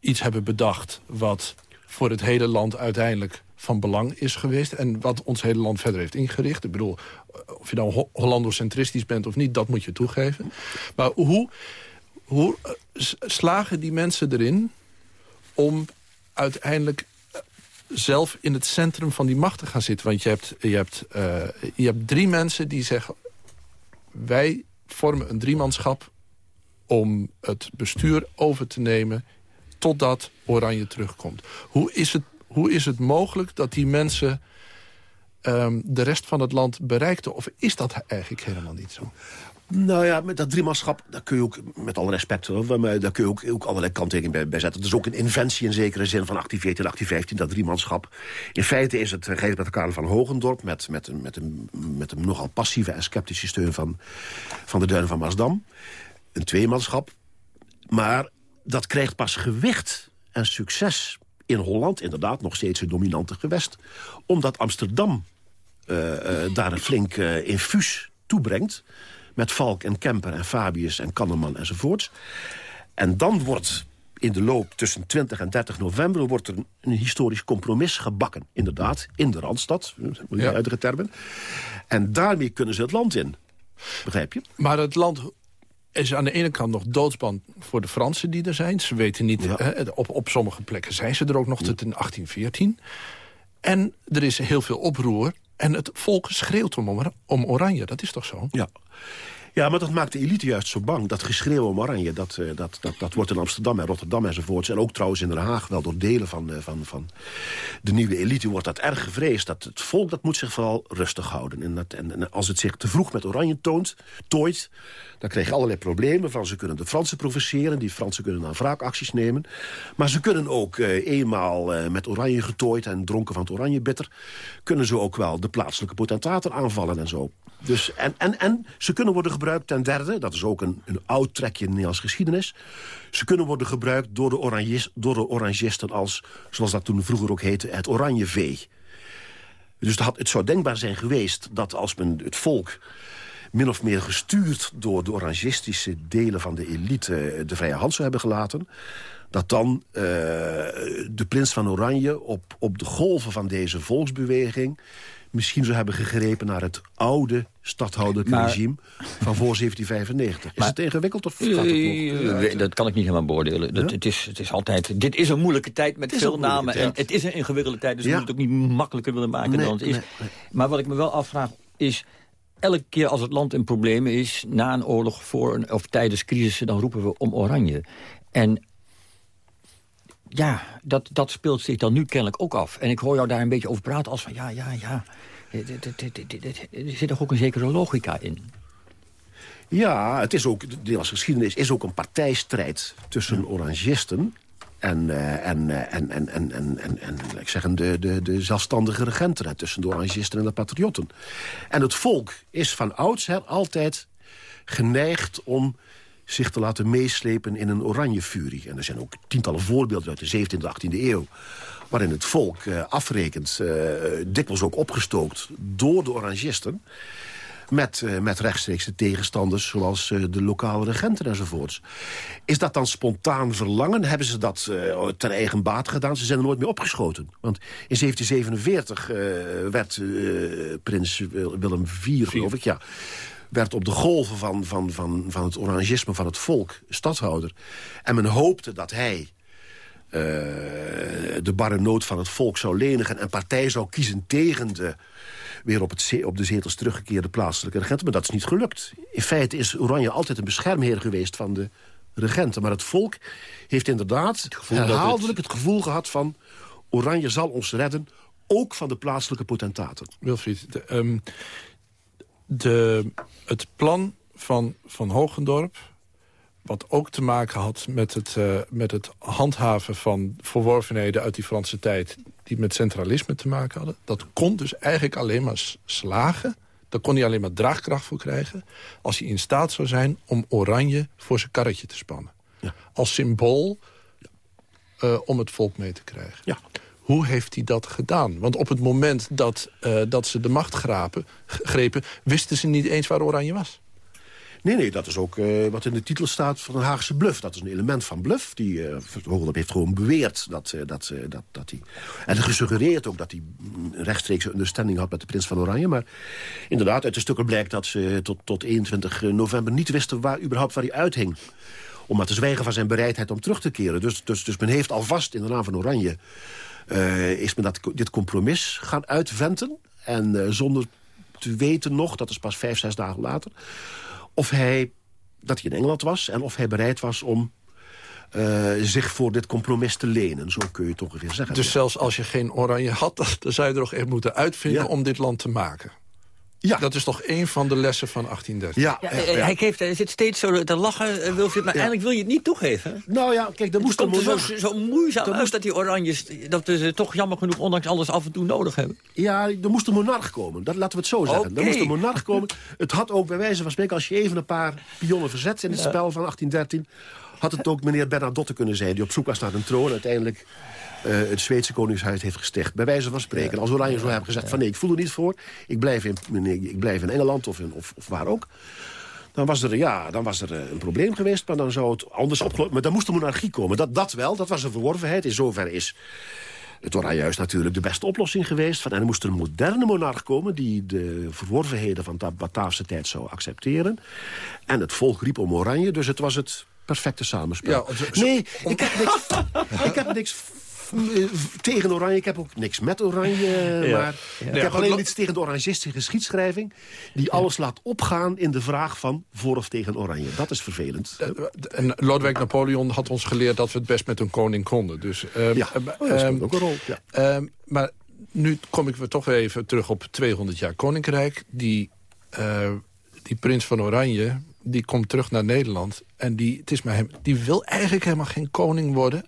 iets hebben bedacht... wat voor het hele land uiteindelijk van belang is geweest... en wat ons hele land verder heeft ingericht. Ik bedoel, of je nou Ho- Hollandocentristisch bent of niet, dat moet je toegeven. Maar hoe, hoe eh, slagen die mensen erin om uiteindelijk eh, zelf in het centrum van die macht te gaan zitten? Want je hebt, je hebt, eh, je hebt drie mensen die zeggen... wij vormen een driemanschap om het bestuur over te nemen... totdat Oranje terugkomt. Hoe is het, hoe is het mogelijk dat die mensen ehm, de rest van het land bereikten? Of is dat eigenlijk helemaal niet zo? Nou ja, met dat driemanschap, daar kun je ook, met alle respect... hoor, maar daar kun je ook, ook allerlei kanttekeningen bij, bij zetten. Het is ook een inventie in zekere zin van 1814, 1815, dat driemanschap. In feite is het Gijsbert de Kader van Hogendorp... Met, met, een, met, een, met een nogal passieve en sceptische steun van, van de Duinen van Maasdam. Een tweemanschap. Maar dat krijgt pas gewicht en succes in Holland. Inderdaad, nog steeds een dominante gewest. Omdat Amsterdam eh, eh, daar een flink eh, infuus toebrengt. Met Valk en Kemper en Fabius en Kanneman enzovoorts. En dan wordt in de loop tussen 20 en 30 november wordt er een, historisch compromis gebakken. Inderdaad, in de Randstad, ja. termen. En daarmee kunnen ze het land in. Begrijp je? Maar het land is aan de ene kant nog doodsband voor de Fransen die er zijn. Ze weten niet, hè, op, op sommige plekken zijn ze er ook nog tot in 1814. En er is heel veel oproer. En het volk schreeuwt om, om oranje, dat is toch zo? Ja. Ja, maar dat maakt de elite juist zo bang. Dat geschreeuw om oranje, dat, uh, dat, dat, dat wordt in Amsterdam en Rotterdam enzovoorts. En ook trouwens in Den Haag wel door delen van, uh, van, van de nieuwe elite wordt dat erg gevreesd. Dat het volk dat moet zich vooral rustig houden. En, dat, en, als het zich te vroeg met oranje toont, tooit... dan krijg je allerlei problemen. Van ze kunnen de Fransen provoceren, die Fransen kunnen dan wraakacties nemen. Maar ze kunnen ook uh, eenmaal met oranje getooid en dronken van het oranje bitter... kunnen ze ook wel de plaatselijke potentaten aanvallen en zo. Dus, en, en, en ze kunnen worden gebruikt ten derde... dat is ook een, een oud trekje in de Nederlandse geschiedenis... ze kunnen worden gebruikt door de, oranjes, door de orangisten als... zoals dat toen vroeger ook heette, het oranje vee. Dus het, had, het zou denkbaar zijn geweest dat als men het volk min of meer gestuurd door de orangistische delen van de elite de vrije hand zou hebben gelaten dat dan uh, de prins van Oranje op, op de golven van deze volksbeweging misschien zou hebben gegrepen naar het oude stadhouderlijke regime van voor 1795. Is het ingewikkeld of gaat het nog? Uh, dat kan ik niet helemaal beoordelen. Dat, het, is, het is altijd, dit is een moeilijke tijd met veel namen. En het is een ingewikkelde tijd, dus ja. we moeten het ook niet makkelijker willen maken dan het is. maar wat ik me wel afvraag is elke keer als het land in problemen is... na een oorlog voor een, of tijdens crisissen, dan roepen we om oranje. En ja, dat, dat speelt zich dan nu kennelijk ook af. En ik hoor jou daar een beetje over praten als van ja, ja, ja. Er zit toch ook een zekere logica in? Ja, het is ook, de Nederlandse geschiedenis is ook een partijstrijd tussen orangisten en, en, en, en, en, en, en, en ik zeg, de, de, de zelfstandige regenten... tussen de orangisten en de patriotten. En het volk is van oudsher altijd geneigd om zich te laten meeslepen in een oranje furie. En er zijn ook tientallen voorbeelden uit de 17e en 18e eeuw... waarin het volk uh, afrekent, uh, dikwijls ook opgestookt door de orangisten... Met, uh, met rechtstreekse tegenstanders zoals de lokale regenten enzovoorts. Is dat dan spontaan verlangen? Hebben ze dat ten eigen baat gedaan? Ze zijn er nooit meer opgeschoten. Want in 1747 werd prins Willem IV, geloof ik, ja werd op de golven van, van, van, van het orangisme van het volk stadhouder. En men hoopte dat hij uh, de barre nood van het volk zou lenigen... en partij zou kiezen tegen de weer op, het, op de zetels teruggekeerde plaatselijke regenten. Maar dat is niet gelukt. In feite is Oranje altijd een beschermheer geweest van de regenten. Maar het volk heeft inderdaad het herhaaldelijk het... het gevoel gehad van... Oranje zal ons redden, ook van de plaatselijke potentaten. Wilfried, de, um, de, het plan van Van Hogendorp... wat ook te maken had met het, uh, met het handhaven van verworvenheden uit die Franse tijd... die met centralisme te maken hadden. Dat kon dus eigenlijk alleen maar slagen... daar kon hij alleen maar draagkracht voor krijgen... als hij in staat zou zijn om oranje voor zijn karretje te spannen. Ja. Als symbool uh, om het volk mee te krijgen. Ja. Hoe heeft hij dat gedaan? Want op het moment dat, uh, dat ze de macht grepen... wisten ze niet eens waar Oranje was. Nee, nee, dat is ook uh, wat in de titel staat van een Haagse bluff. Dat is een element van bluff. Die uh, heeft gewoon beweerd dat, dat, dat, dat hij... En gesuggereerd ook dat hij rechtstreeks een understanding had met de prins van Oranje. Maar inderdaad, uit de stukken blijkt dat ze tot, tot 21 november niet wisten waar, überhaupt waar hij uithing. Om maar te zwijgen van zijn bereidheid om terug te keren. Dus, dus, dus men heeft alvast in de naam van Oranje is men dat, dit compromis gaan uitventen. En uh, zonder te weten nog, dat is pas vijf, zes dagen later... of hij, dat hij in Engeland was en of hij bereid was om... Uh, zich voor dit compromis te lenen. Zo kun je het ongeveer zeggen. Dus zelfs als je geen oranje had... dan zou je er nog echt moeten uitvinden ja. om dit land te maken. Ja. Dat is toch een van de lessen van 1813. Ja, ja, ja. Hij, geeft, hij zit steeds zo te lachen, Wilfried, maar eigenlijk wil je het niet toegeven. Nou ja, kijk, er moest... Het komt er zo, zo moeizaam uit dat die oranjes... dat we ze toch jammer genoeg, ondanks alles, af en toe nodig hebben. Ja, er moest een monarch komen. Dat, laten we het zo zeggen. Okay. Er moest een monarch komen. Het had ook bij wijze van spreken, als je even een paar pionnen verzet... in het spel van 1813, had het ook meneer Bernadotte kunnen zijn... die op zoek was naar een troon, uiteindelijk het Zweedse Koningshuis heeft gesticht. Bij wijze van spreken. Als Oranje zo hebben gezegd van nee, ik voel er niet voor. Ik blijf in, ik blijf in Engeland of, in, of, of waar ook. dan was er, ja, dan was er eh, een probleem geweest, maar dan zou het anders opgelost... Maar dan moest de monarchie komen. Dat, dat wel, dat was een verworvenheid. In zoverre is het Oranje juist natuurlijk de beste oplossing geweest. Van, en er moest een moderne monarch komen... die de verworvenheden van de Bataafse tijd zou accepteren. En het volk riep om Oranje, dus het was het perfecte samenspel. Ja, nee, ik heb niks, ik heb niks eh, tegen Oranje. Ik heb ook niks met Oranje. Maar ik heb alleen iets tegen de Orangistische geschiedschrijving... die alles laat opgaan in de vraag van voor of tegen Oranje. Dat is vervelend. Uh, en Lodewijk Napoleon had ons geleerd dat we het best met een koning konden. Dus, um, ja, oh, dat speelt ook een rol. Ja. Um, maar nu kom ik weer toch weer even terug op 200 jaar koninkrijk. Die, uh, die prins van Oranje, die komt terug naar Nederland. En die, het is maar hem, die wil eigenlijk helemaal geen koning worden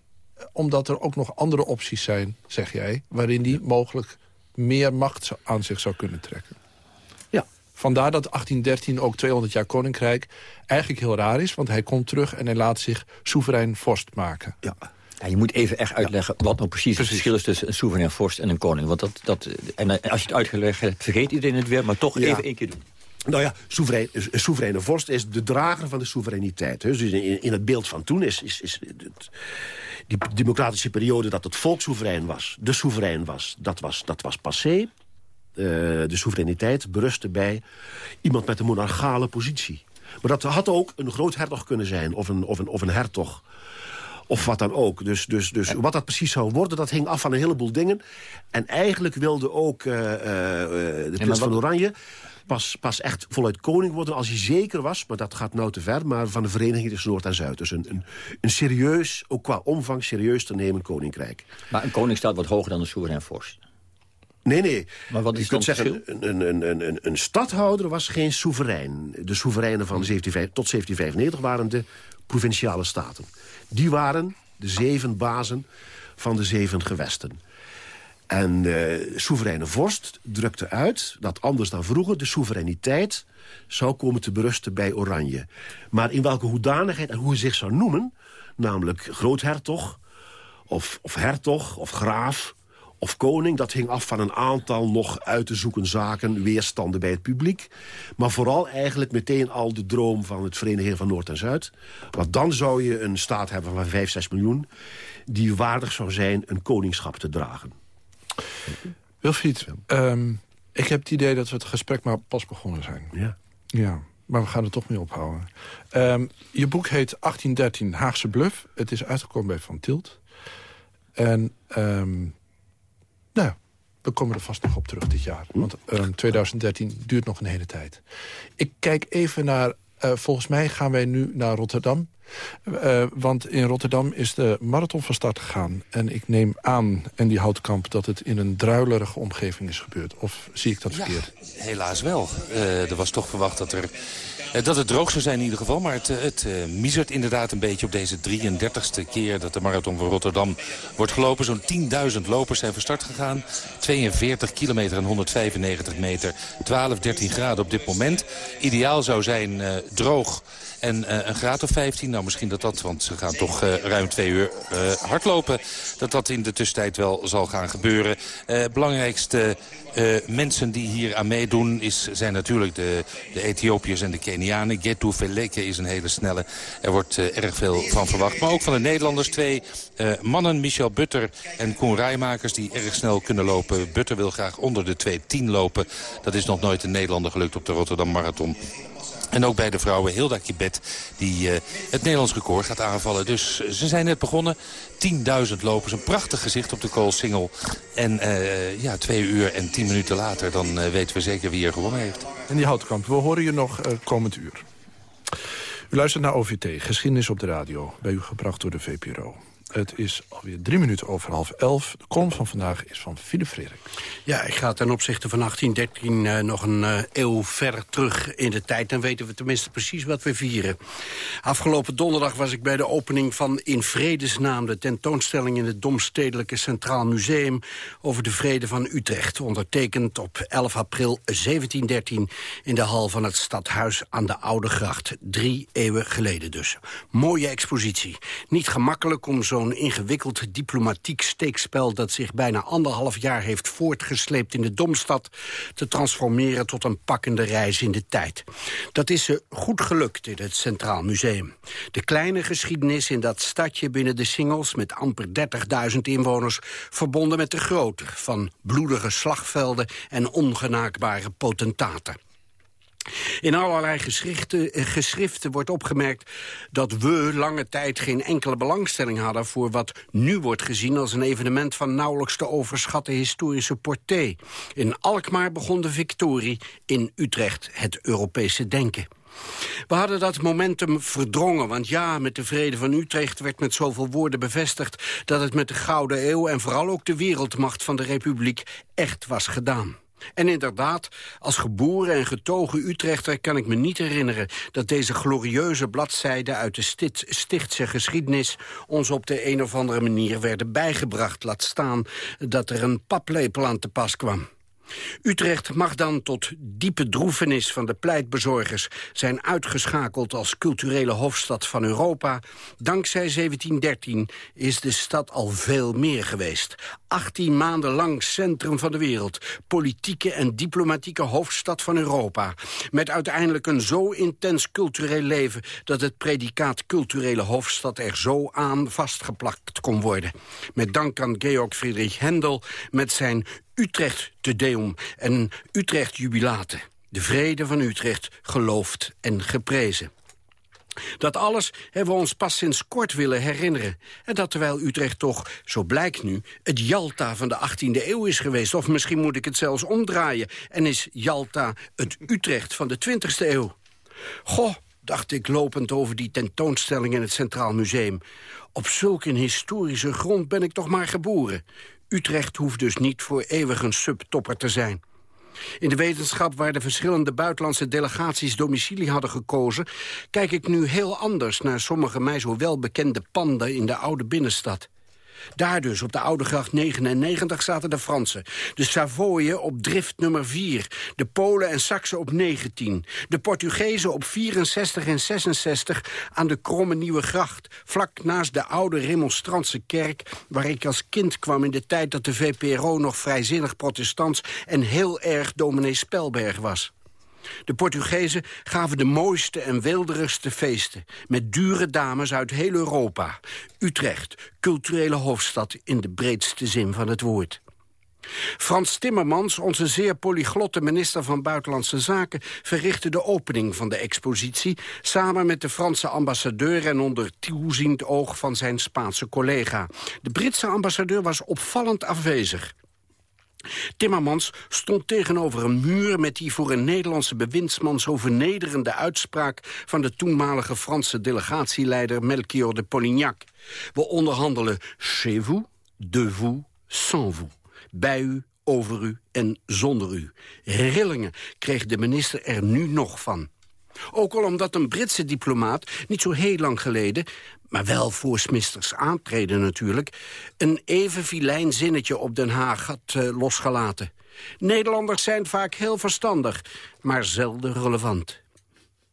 omdat er ook nog andere opties zijn, zeg jij... waarin die mogelijk meer macht aan zich zou kunnen trekken. Ja. Vandaar dat 1813 ook 200 jaar koninkrijk eigenlijk heel raar is... want hij komt terug en hij laat zich soeverein vorst maken. Ja. Ja, je moet even echt uitleggen wat nou precies, precies, het verschil is tussen een soeverein vorst en een koning. Want dat, dat, en als je het uitgelegd hebt, vergeet iedereen het weer, maar toch even één keer doen. Nou ja, soeverein, een soevereine vorst is de drager van de soevereiniteit. Dus in, in het beeld van toen is, is, is het, die democratische periode dat het volk soeverein was, de soeverein was, dat was, dat was passé. Uh, de soevereiniteit berustte bij iemand met een monarchale positie. Maar dat had ook een groot hertog kunnen zijn, of een, of een, of een hertog. Of wat dan ook. Dus, dus, dus wat dat precies zou worden, dat hing af van een heleboel dingen. En eigenlijk wilde ook uh, uh, de prins van Oranje pas, pas echt voluit koning worden als hij zeker was... maar dat gaat nou te ver, maar van de vereniging tussen Noord en Zuid. Dus een, een, een serieus, ook qua omvang serieus te nemen koninkrijk. Maar een koning staat wat hoger dan een soeverein vorst. Nee, nee. Maar wat is je kunt zeggen, een, een, een, een, een stadhouder was geen soeverein. De soevereinen van 17, tot 1795 waren de provinciale staten. Die waren de zeven bazen van de zeven gewesten. En de soevereine vorst drukte uit dat anders dan vroeger... de soevereiniteit zou komen te berusten bij Oranje. Maar in welke hoedanigheid en hoe hij zich zou noemen... namelijk groothertog, of, of hertog, of graaf, of koning... dat hing af van een aantal nog uit te zoeken zaken... weerstanden bij het publiek. Maar vooral eigenlijk meteen al de droom van het verenigen van Noord en Zuid. Want dan zou je een staat hebben van 5, 6 miljoen... die waardig zou zijn een koningschap te dragen. Wilfried, um, ik heb het idee dat we het gesprek maar pas begonnen zijn. Ja. Ja, maar we gaan er toch mee ophouden. Um, je boek heet 1813 Haagse Bluff. Het is uitgekomen bij Van Tilt. En um, nou, we komen er vast nog op terug dit jaar. Want 2013 duurt nog een hele tijd. Ik kijk even naar... Uh, volgens mij gaan wij nu naar Rotterdam. Uh, want in Rotterdam is de marathon van start gegaan. En ik neem aan, en die Houtkamp, dat het in een druilerige omgeving is gebeurd. Of zie ik dat verkeerd? Ja, helaas wel. Uh, er was toch verwacht dat, er, dat het droog zou zijn in ieder geval. Maar het, het misert inderdaad een beetje op deze 33ste keer... dat de marathon van Rotterdam wordt gelopen. Zo'n 10.000 lopers zijn van start gegaan. 42 kilometer en 195 meter. 12, 13 graden op dit moment. Ideaal zou zijn droog en uh, een graad of 15, nou misschien dat dat, want ze gaan toch uh, ruim twee uur uh, hardlopen... dat dat in de tussentijd wel zal gaan gebeuren. belangrijkste mensen die hier aan meedoen is, zijn natuurlijk de, de Ethiopiërs en de Kenianen. Getu Feleke is een hele snelle. Er wordt erg veel van verwacht. Maar ook van de Nederlanders twee mannen, Michel Butter en Koen Rijmakers... die erg snel kunnen lopen. Butter wil graag onder de 2.10 lopen. Dat is nog nooit een Nederlander gelukt op de Rotterdam Marathon. En ook bij de vrouwen Hilda Kibet die uh, het Nederlands record gaat aanvallen. Dus ze zijn net begonnen. 10.000 lopers. Een prachtig gezicht op de Single. En uh, ja, twee uur en tien minuten later dan uh, weten we zeker wie er gewonnen heeft. En die houtkamp, we horen je nog komend uur. U luistert naar OVT, geschiedenis op de radio. Bij u gebracht door de VPRO. Het is alweer drie minuten over half elf. De column van vandaag is van Philip Frederik. Ja, ik ga ten opzichte van 1813 uh, nog een uh, eeuw ver terug in de tijd. Dan weten we tenminste precies wat we vieren. Afgelopen donderdag was ik bij de opening van In Vredesnaam... de tentoonstelling in het Domstedelijke Centraal Museum... over de vrede van Utrecht. Ondertekend op 11 april 1713 in de hal van het stadhuis aan de Oude Gracht. Drie eeuwen geleden dus. Mooie expositie. Niet gemakkelijk om zo zo'n ingewikkeld diplomatiek steekspel... dat zich bijna anderhalf jaar heeft voortgesleept in de Domstad... te transformeren tot een pakkende reis in de tijd. Dat is ze goed gelukt in het Centraal Museum. De kleine geschiedenis in dat stadje binnen de Singels... met amper 30.000 inwoners, verbonden met de grote... van bloedige slagvelden en ongenaakbare potentaten. In allerlei geschriften, eh, geschriften wordt opgemerkt dat we lange tijd geen enkele belangstelling hadden voor wat nu wordt gezien als een evenement van nauwelijks te overschatten historische portée. In Alkmaar begon de victorie, in Utrecht het Europese denken. We hadden dat momentum verdrongen, want ja, met de vrede van Utrecht werd met zoveel woorden bevestigd dat het met de Gouden Eeuw en vooral ook de wereldmacht van de Republiek echt was gedaan. En inderdaad, als geboren en getogen Utrechter kan ik me niet herinneren... dat deze glorieuze bladzijden uit de Stichtse geschiedenis... ons op de een of andere manier werden bijgebracht. Laat staan dat er een paplepel aan te pas kwam. Utrecht mag dan tot diepe droefenis van de pleitbezorgers... zijn uitgeschakeld als culturele hoofdstad van Europa. Dankzij 1713 is de stad al veel meer geweest. 18 maanden lang centrum van de wereld. Politieke en diplomatieke hoofdstad van Europa. Met uiteindelijk een zo intens cultureel leven... dat het predicaat culturele hoofdstad er zo aan vastgeplakt kon worden. Met dank aan Georg Friedrich Händel met zijn Utrecht te Deum en Utrecht jubilaten. De vrede van Utrecht geloofd en geprezen. Dat alles hebben we ons pas sinds kort willen herinneren. En dat terwijl Utrecht toch, zo blijkt nu, het Jalta van de 18e eeuw is geweest. Of misschien moet ik het zelfs omdraaien. En is Jalta het Utrecht van de 20e eeuw. Goh, dacht ik lopend over die tentoonstelling in het Centraal Museum. Op zulk een historische grond ben ik toch maar geboren. Utrecht hoeft dus niet voor eeuwig een subtopper te zijn. In de wetenschap waar de verschillende buitenlandse delegaties domicilie hadden gekozen... kijk ik nu heel anders naar sommige mij zo welbekende panden in de oude binnenstad. Daar dus, op de Oude Gracht 99, zaten de Fransen. De Savoyen op drift nummer 4. De Polen en Saksen op 19. De Portugezen op 64 en 66 aan de Kromme Nieuwe Gracht. Vlak naast de oude remonstrantse kerk... waar ik als kind kwam in de tijd dat de VPRO nog vrijzinnig protestants... en heel erg dominee Spelberg was. De Portugezen gaven de mooiste en wilderigste feesten... met dure dames uit heel Europa. Utrecht, culturele hoofdstad in de breedste zin van het woord. Frans Timmermans, onze zeer polyglotte minister van Buitenlandse Zaken... verrichtte de opening van de expositie... samen met de Franse ambassadeur en onder toeziend oog van zijn Spaanse collega. De Britse ambassadeur was opvallend afwezig. Timmermans stond tegenover een muur met die voor een Nederlandse bewindsman zo vernederende uitspraak van de toenmalige Franse delegatieleider Melchior de Polignac. We onderhandelen chez vous, de vous, sans vous. Bij u, over u en zonder u. Rillingen kreeg de minister er nu nog van. Ook al omdat een Britse diplomaat niet zo heel lang geleden maar wel voor Smisters aantreden natuurlijk... een even filijn zinnetje op Den Haag had uh, losgelaten. Nederlanders zijn vaak heel verstandig, maar zelden relevant.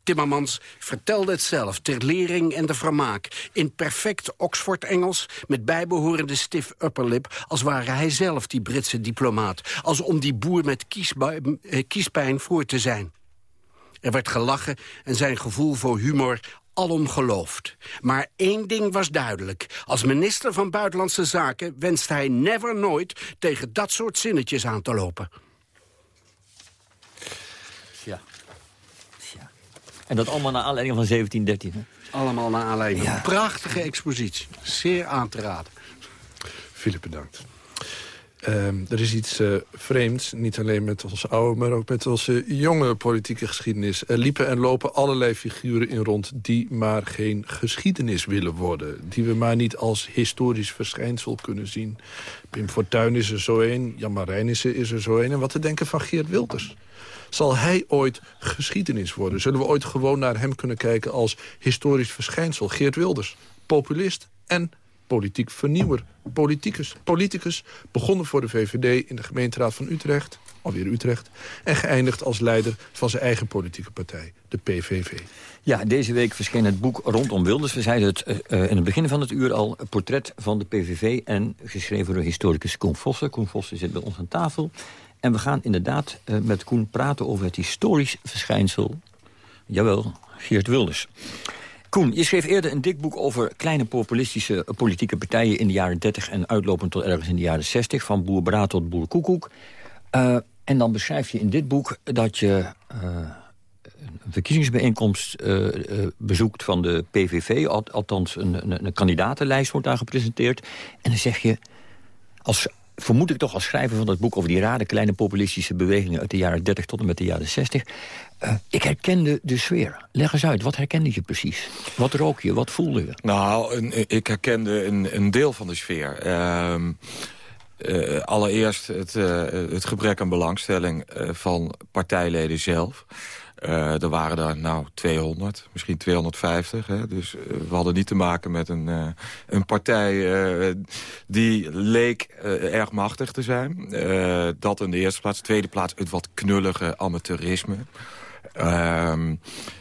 Timmermans vertelde het zelf, ter lering en de vermaak... in perfect Oxford-Engels, met bijbehorende stiff upperlip... als ware hij zelf die Britse diplomaat. Als om die boer met eh, kiespijn voor te zijn. Er werd gelachen en zijn gevoel voor humor alom geloofd. Maar één ding was duidelijk. Als minister van Buitenlandse Zaken wenst hij never nooit... tegen dat soort zinnetjes aan te lopen. Ja. ja. En dat allemaal naar aanleiding van 1713, hè? Allemaal naar aanleiding van een prachtige expositie. Zeer aan te raden. Philip, bedankt. Ehm, er is iets uh, vreemds, niet alleen met onze oude... maar ook met onze jonge politieke geschiedenis. Er liepen en lopen allerlei figuren in rond... die maar geen geschiedenis willen worden. Die we maar niet als historisch verschijnsel kunnen zien. Pim Fortuyn is er zo een, Jan Marijnissen is er zo een. En wat te denken van Geert Wilders? Zal hij ooit geschiedenis worden? Zullen we ooit gewoon naar hem kunnen kijken als historisch verschijnsel? Geert Wilders, populist en politiek vernieuwer. Politicus, politicus begonnen voor de VVD in de gemeenteraad van Utrecht, alweer Utrecht... en geëindigd als leider van zijn eigen politieke partij, de PVV. Ja, deze week verscheen het boek rondom Wilders. We zeiden het uh, in het begin van het uur al. Portret van de PVV en geschreven door historicus Koen Vossen. Koen Vossen zit bij ons aan tafel. En we gaan inderdaad uh, met Koen praten over het historisch verschijnsel... jawel, Geert Wilders. Koen, je schreef eerder een dik boek over kleine populistische politieke partijen... in de jaren 30 en uitlopend tot ergens in de jaren 60... van boer Braat tot boer Koekoek. Uh, en dan beschrijf je in dit boek dat je een verkiezingsbijeenkomst bezoekt van de PVV. Al, althans, een, een, een, kandidatenlijst wordt daar gepresenteerd. En dan zeg je, als, vermoed ik toch als schrijver van dat boek... over die rare kleine populistische bewegingen uit de jaren 30 tot en met de jaren 60... Uh, ik herkende de sfeer. Leg eens uit, wat herkende je precies? Wat rook je, wat voelde je? Nou, ik herkende een, een, deel van de sfeer. Uh, uh, allereerst het, het, gebrek aan belangstelling van partijleden zelf... Uh, er waren er nou 200, misschien 250. Hè? Dus uh, we hadden niet te maken met een, uh, een partij die leek erg machtig te zijn. dat in de eerste plaats. Tweede plaats het wat knullige amateurisme. Ehm,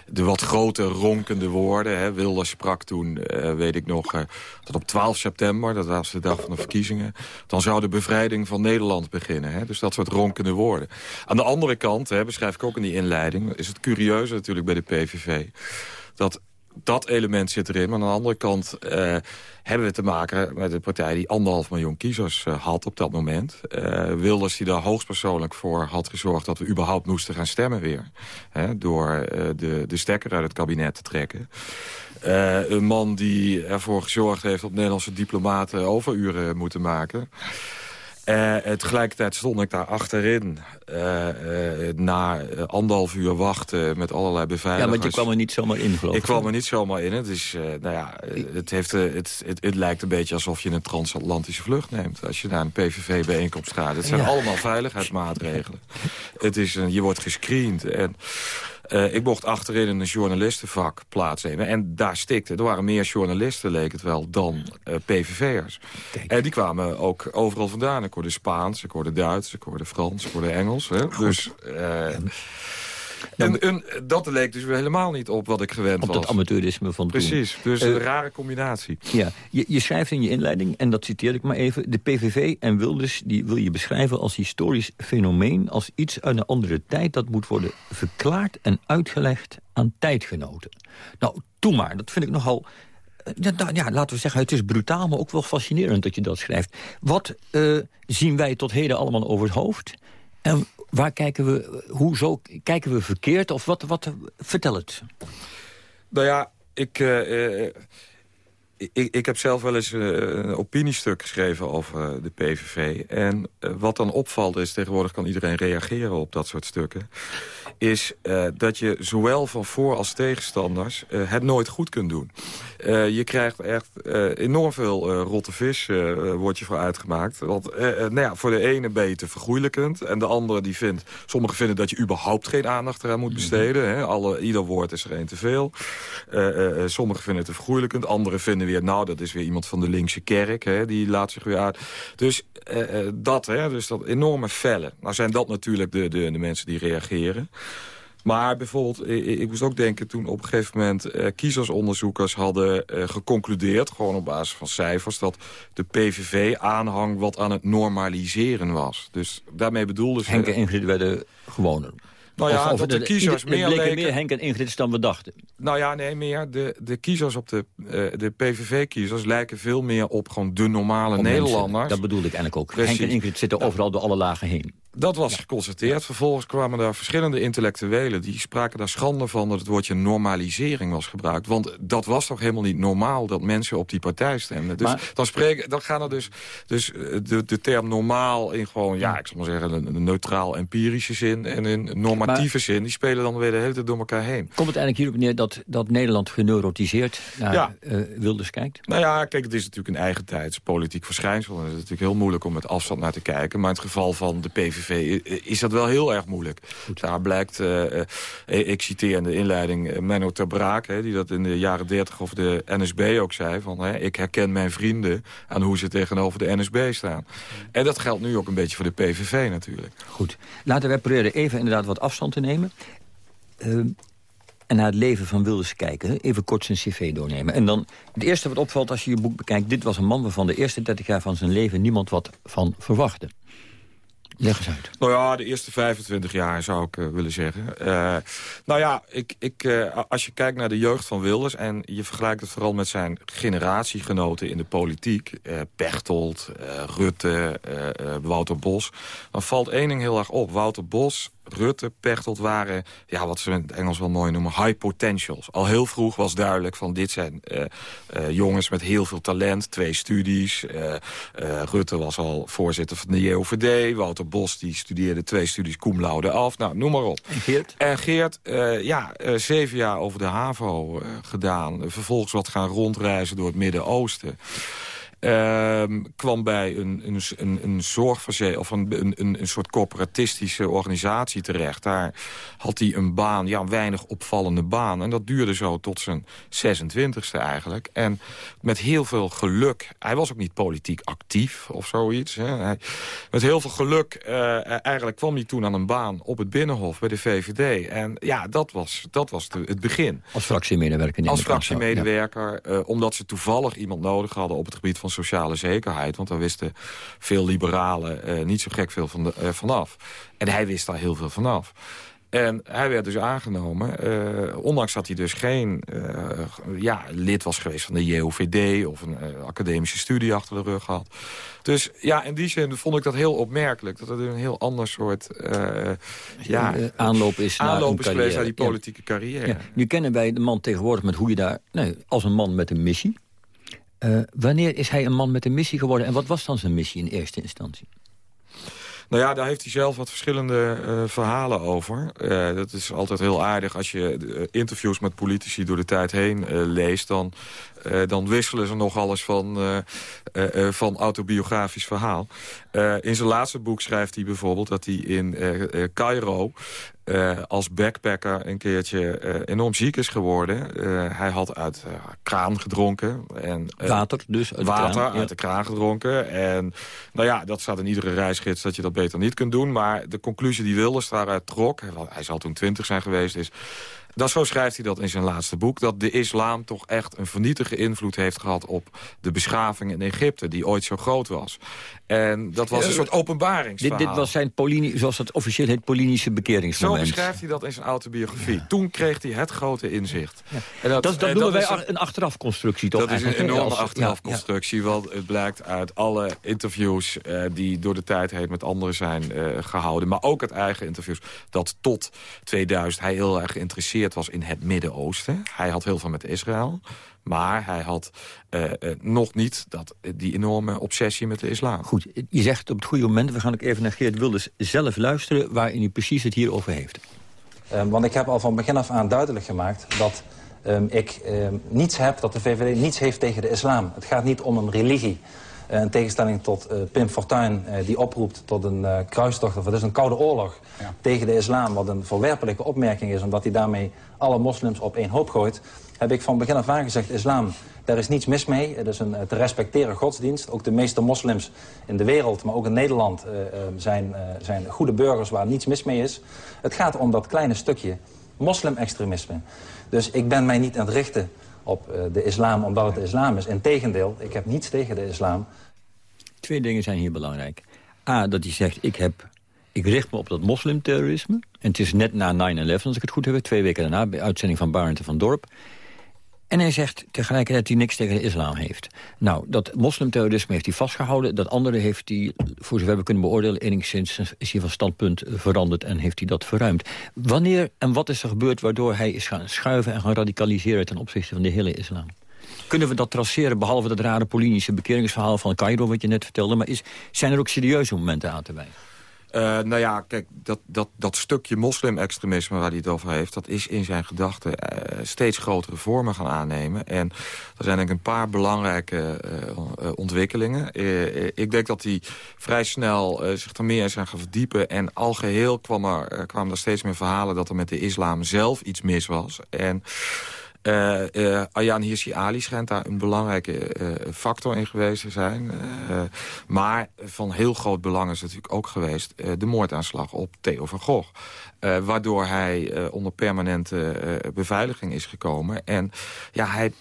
de wat grote ronkende woorden. Hè. Wilders sprak toen, uh, weet ik nog, uh, dat op 12 september... dat was de dag van de verkiezingen... dan zou de bevrijding van Nederland beginnen. Hè. Dus dat soort ronkende woorden. Aan de andere kant, hè, beschrijf ik ook in die inleiding... is het curieuze natuurlijk bij de PVV... dat dat element zit erin. Maar aan de andere kant uh, hebben we te maken met een partij... die anderhalf miljoen kiezers uh, had op dat moment. Uh, Wilders die daar hoogstpersoonlijk voor had gezorgd... dat we überhaupt moesten gaan stemmen weer. Hè, door de, de stekker uit het kabinet te trekken. een man die ervoor gezorgd heeft... dat Nederlandse diplomaten overuren moeten maken... Uh, tegelijkertijd stond ik daar achterin. Uh, uh, na anderhalf uur wachten met allerlei beveiligers. Ja, want je kwam er niet zomaar in, geloof ik. Ik kwam er niet zomaar in. Het, is, nou ja, het, heeft, het, het, het, lijkt een beetje alsof je een transatlantische vlucht neemt. Als je naar een PVV-bijeenkomst gaat. Het zijn allemaal veiligheidsmaatregelen. het is een, je wordt gescreend. En uh, ik mocht achterin in een journalistenvak plaatsnemen. En daar stikte. Er waren meer journalisten, leek het wel, dan uh, PVV'ers. En die kwamen ook overal vandaan. Ik hoorde Spaans, ik hoorde Duits, ik hoorde Frans, ik hoorde Engels. Hè. Dus... Uh, en, en, dat leek dus helemaal niet op wat ik gewend op was. Op dat amateurisme van Precies, dus uh, een rare combinatie. Ja, je, je, schrijft in je inleiding, en dat citeer ik maar even... de PVV en Wilders die wil je beschrijven als historisch fenomeen... als iets uit een andere tijd dat moet worden verklaard en uitgelegd aan tijdgenoten. Nou, toe maar, dat vind ik nogal... Ja, nou, ja, laten we zeggen, het is brutaal, maar ook wel fascinerend dat je dat schrijft. Wat uh, zien wij tot heden allemaal over het hoofd? En waar kijken we, hoezo kijken we verkeerd? Of wat, wat vertel het. Nou ja, ik, uh, ik, ik heb zelf wel eens een opiniestuk geschreven over de PVV. En wat dan opvalt is, tegenwoordig kan iedereen reageren op dat soort stukken... is dat je zowel van voor- als tegenstanders het nooit goed kunt doen. Je krijgt echt enorm veel rotte vis, wordt je voor uitgemaakt. Want nou ja, voor de ene ben je te vergoeilijkend... en de andere die vindt... sommigen vinden dat je überhaupt geen aandacht eraan moet besteden. Hè? Alle, ieder woord is er één te veel. sommigen vinden het te vergoeilijkend. Anderen vinden weer, nou, dat is weer iemand van de linkse kerk. Hè? Die laat zich weer uit. Dus dat, hè, dus dat enorme felle. Nou zijn dat natuurlijk de, de, de mensen die reageren. Maar bijvoorbeeld, ik, moest ook denken toen op een gegeven moment eh, kiezersonderzoekers hadden eh, geconcludeerd, gewoon op basis van cijfers, dat de PVV-aanhang wat aan het normaliseren was. Dus daarmee bedoelden ze... Henk en Ingrid werden gewoner. Nou ja, of, dat de, de kiezers meer leken... meer Henk en Ingrid dan we dachten. Nou ja, nee, meer. De, de kiezers op de, uh, de PVV-kiezers lijken veel meer op gewoon de normale op Nederlanders. Mensen, dat bedoel ik eigenlijk ook. Precies. Henk en Ingrid zitten overal door alle lagen heen. Dat was geconstateerd. Vervolgens kwamen daar verschillende intellectuelen... die spraken daar schande van dat het woordje normalisering was gebruikt. Want dat was toch helemaal niet normaal dat mensen op die partij stemden. Dus maar, dan, spreken, dan gaan er dus, dus de, de term normaal in gewoon... ja, ik zal maar zeggen, een, een neutraal-empirische zin... en in normatieve maar, zin, die spelen dan weer de hele tijd door elkaar heen. Komt het eigenlijk hierop neer dat, dat Nederland geneurotiseerd naar ja. uh, Wilders kijkt? Nou ja, kijk, het is natuurlijk een eigentijds politiek verschijnsel. En het is natuurlijk heel moeilijk om met afstand naar te kijken. Maar in het geval van de PVV PVV is dat wel heel erg moeilijk. Daar blijkt, ik citeer in de inleiding Menno ter Braak... die dat in de jaren 30 over de NSB ook zei... van ik herken mijn vrienden aan hoe ze tegenover de NSB staan. En dat geldt nu ook een beetje voor de PVV natuurlijk. Goed. Laten wij proberen even inderdaad wat afstand te nemen. Ehm, en naar het leven van Wilders kijken. Even kort zijn cv doornemen. En dan, het eerste wat opvalt als je je boek bekijkt... dit was een man waarvan de eerste 30 jaar van zijn leven niemand wat van verwachtte. Leg eens uit. Nou ja, de eerste 25 jaar zou ik uh, willen zeggen. Uh, nou ja, ik, ik, uh, als je kijkt naar de jeugd van Wilders... en je vergelijkt het vooral met zijn generatiegenoten in de politiek... Pechtold, Rutte, Wouter Bos... dan valt één ding heel erg op. Wouter Bos Rutte, Pechtold waren, ja, wat ze in het Engels wel mooi noemen, high potentials. Al heel vroeg was duidelijk van dit zijn uh, uh, jongens met heel veel talent, twee studies. Uh, Rutte was al voorzitter van de JOVD, Wouter Bos die studeerde twee studies cum laude af, nou, noem maar op. En Geert? En Geert, ja, zeven jaar over de HAVO gedaan, vervolgens wat gaan rondreizen door het Midden-Oosten. Ehm, kwam bij een, een, een, een zorgverzekering of een, een, een soort corporatistische organisatie terecht. Daar had hij een baan, ja, een weinig opvallende baan. En dat duurde zo tot zijn 26e eigenlijk. En met heel veel geluk, hij was ook niet politiek actief of zoiets. Hè. Hij, met heel veel geluk, uh, eigenlijk kwam hij toen aan een baan op het Binnenhof bij de VVD. En ja, dat was, dat was de, het begin. Als fractiemedewerker. Als fractiemedewerker, ja. uh, omdat ze toevallig iemand nodig hadden op het gebied van sociale zekerheid. Want daar wisten veel liberalen uh, niet zo gek veel van de, uh, vanaf. En hij wist daar heel veel vanaf. En hij werd dus aangenomen, uh, ondanks dat hij dus geen ja, lid was geweest van de JOVD... of een academische studie achter de rug had. Dus ja, in die zin vond ik dat heel opmerkelijk. Dat het een heel ander soort ja, aanloop is, aanloop is geweest naar die politieke ja. carrière. Ja. Nu kennen wij de man tegenwoordig met hoe je daar... Nee, als een man met een missie uh, wanneer is hij een man met een missie geworden... en wat was dan zijn missie in eerste instantie? Nou ja, daar heeft hij zelf wat verschillende uh, verhalen over. Uh, dat is altijd heel aardig als je interviews met politici door de tijd heen leest. Dan, dan wisselen ze nog alles van, van autobiografisch verhaal. in zijn laatste boek schrijft hij bijvoorbeeld dat hij in Cairo uh, als backpacker een keertje uh, enorm ziek is geworden. Uh, hij had uit kraan gedronken. En, water dus? Uit water de kraan, uit de kraan gedronken. En nou ja, dat staat in iedere reisgids dat je dat beter niet kunt doen. Maar de conclusie die Wilders daaruit trok... hij zal toen twintig zijn geweest, is... Dat, zo schrijft hij dat in zijn laatste boek... dat de islam toch echt een vernietige invloed heeft gehad... op de beschaving in Egypte, die ooit zo groot was. En dat was een soort openbaringsverhaal. Dit, dit was zijn, Polini, zoals het officieel heet, Polinische bekeringsmoment. Zo beschrijft hij dat in zijn autobiografie. Ja. Toen kreeg hij het grote inzicht. Ja. En dat, dat, dat noemen wij een, een achterafconstructie, toch? Dat is een enorme achterafconstructie, want het blijkt uit alle interviews... Uh, die door de tijd heen met anderen zijn uh, gehouden... maar ook het eigen interviews, dat tot 2000 hij heel erg geïnteresseerd was in het Midden-Oosten. Hij had heel veel met Israël. Maar hij had uh, uh, nog niet dat, die enorme obsessie met de islam. Goed, je zegt het op het goede moment. We gaan ook even naar Geert Wilders zelf luisteren... waarin hij precies het hier over heeft. Um, want ik heb al van begin af aan duidelijk gemaakt... dat um, ik um, niets heb, dat de VVD niets heeft tegen de islam. Het gaat niet om een religie. Uh, in tegenstelling tot uh, Pim Fortuyn, uh, die oproept tot een kruistocht... of het is een koude oorlog ja. tegen de islam... wat een verwerpelijke opmerking is... omdat hij daarmee alle moslims op één hoop gooit... heb ik van begin af aan gezegd... islam, daar is niets mis mee. Het is een te respecteren godsdienst. Ook de meeste moslims in de wereld, maar ook in Nederland... zijn, zijn goede burgers waar niets mis mee is. Het gaat om dat kleine stukje moslimextremisme. Dus ik ben mij niet aan het richten op de islam omdat het de islam is. Integendeel, ik heb niets tegen de islam. Twee dingen zijn hier belangrijk. A, dat hij zegt, ik, heb, ik richt me op dat moslimterrorisme. En het is net na 9-11, als ik het goed heb, twee weken daarna... bij uitzending van Barrington van Dorp. En hij zegt tegelijkertijd dat hij niks tegen de islam heeft. Nou, dat moslimterrorisme heeft hij vastgehouden. Dat andere heeft hij, voor zover we kunnen beoordelen... enigszins is hij van standpunt veranderd en heeft hij dat verruimd. Wanneer en wat is er gebeurd waardoor hij is gaan schuiven... en gaan radicaliseren ten opzichte van de hele islam? Kunnen we dat traceren, behalve dat rare Polinische bekeringsverhaal van Cairo... wat je net vertelde, maar is, zijn er ook serieuze momenten aan te wijzen? Uh, nou ja, kijk, dat, dat, dat stukje moslim-extremisme waar hij het over heeft... dat is in zijn gedachten uh, steeds grotere vormen gaan aannemen. En er zijn denk ik een paar belangrijke uh, ontwikkelingen. ik denk dat hij vrij snel zich er meer in zijn gaan verdiepen. En algeheel kwam er, kwamen er steeds meer verhalen... dat er met de islam zelf iets mis was. En... Uh, uh, Ayaan Hirsi Ali schijnt daar een belangrijke uh, factor in geweest te zijn. maar van heel groot belang is natuurlijk ook geweest... de moordaanslag op Theo van Gogh. waardoor hij onder permanente beveiliging is gekomen. En ja, hij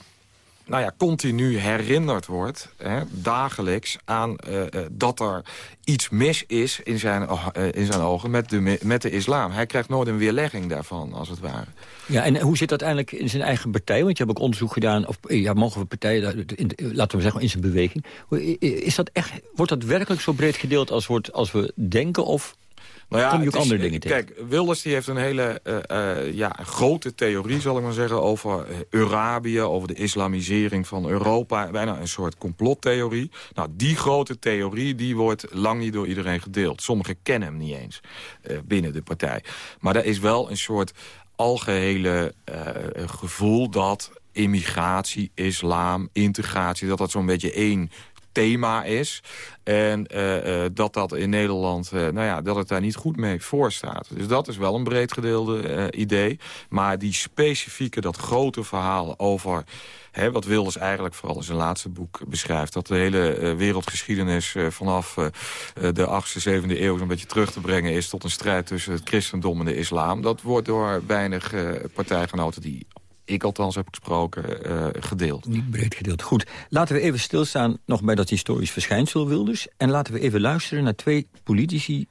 nou ja, continu herinnerd wordt, hè, dagelijks, aan uh, dat er iets mis is in zijn, uh, in zijn ogen met de, met de islam. Hij krijgt nooit een weerlegging daarvan, als het ware. Ja, en hoe zit dat eigenlijk in zijn eigen partij? Want je hebt ook onderzoek gedaan, of ja, mogen we partijen, laten we zeggen, in zijn beweging. Is dat echt, wordt dat werkelijk zo breed gedeeld als, wordt, als we denken, of nou ja, kom je ook andere dingen tegen? Kijk, Wilders die heeft een hele uh, uh, ja, grote theorie, zal ik maar zeggen... over Arabië, over de islamisering van Europa. Bijna een soort complottheorie. Nou, die grote theorie die wordt lang niet door iedereen gedeeld. Sommigen kennen hem niet eens uh, binnen de partij. Maar er is wel een soort algehele gevoel dat immigratie, islam, integratie... dat dat zo'n beetje één thema is. En uh, uh, dat dat in Nederland, uh, nou ja, dat het daar niet goed mee voor staat. Dus dat is wel een breed gedeelde idee. Maar die specifieke, dat grote verhaal over... Hè, wat Wilders eigenlijk vooral in zijn laatste boek beschrijft... dat de hele wereldgeschiedenis vanaf de 8e, 7e eeuw... zo'n beetje terug te brengen is tot een strijd tussen het christendom en de islam. Dat wordt door weinig partijgenoten die ik althans heb gesproken, uh, gedeeld. Niet breed gedeeld. Goed, laten we even stilstaan nog bij dat historisch verschijnsel Wilders. En laten we even luisteren naar twee politici...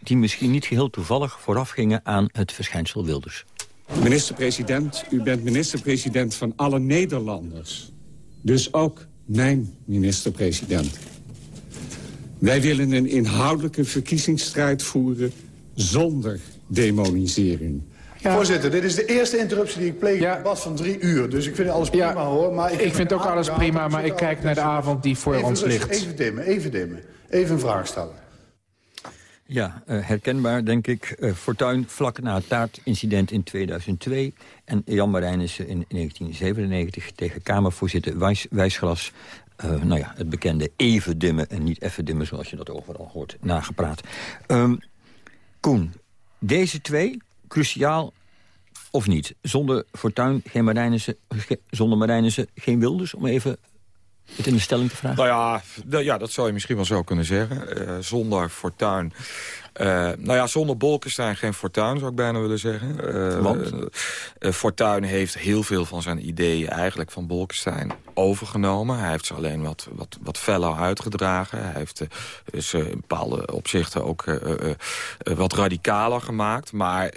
die misschien niet geheel toevallig voorafgingen aan het verschijnsel Wilders. Minister-president, u bent minister-president van alle Nederlanders. Dus ook mijn minister-president. Wij willen een inhoudelijke verkiezingsstrijd voeren zonder demonisering. Voorzitter, dit is de eerste interruptie die ik pleeg in een debat van drie uur. Dus ik vind alles prima hoor. Maar ik, ik vind ook alles prima, maar ik kijk naar de avond die voor ons ligt. Even dimmen, even dimmen. Even een vraag stellen. Ja, uh, herkenbaar denk ik. Uh, Fortuin vlak na het taartincident in 2002... en Jan Marijnissen in 1997 tegen Kamervoorzitter Wijs, Wijsglas... Uh, nou ja, het bekende even dimmen en niet even dimmen... zoals je dat overal hoort, nagepraat. Um, Koen, deze twee, cruciaal of niet? Zonder Fortuin geen Marijnissen, zonder Marijnissen geen Wilders, om even het in de stelling te vragen? Nou ja, ja dat zou je misschien wel zo kunnen zeggen. Uh, zonder Fortuin uh, nou ja, zonder Bolkestein geen Fortuin, zou ik bijna willen zeggen. Uh, Want? Uh, Fortuin heeft heel veel van zijn ideeën eigenlijk van Bolkestein overgenomen. Hij heeft ze alleen wat, wat, wat feller uitgedragen. Hij heeft ze in bepaalde opzichten ook wat radicaler gemaakt. Maar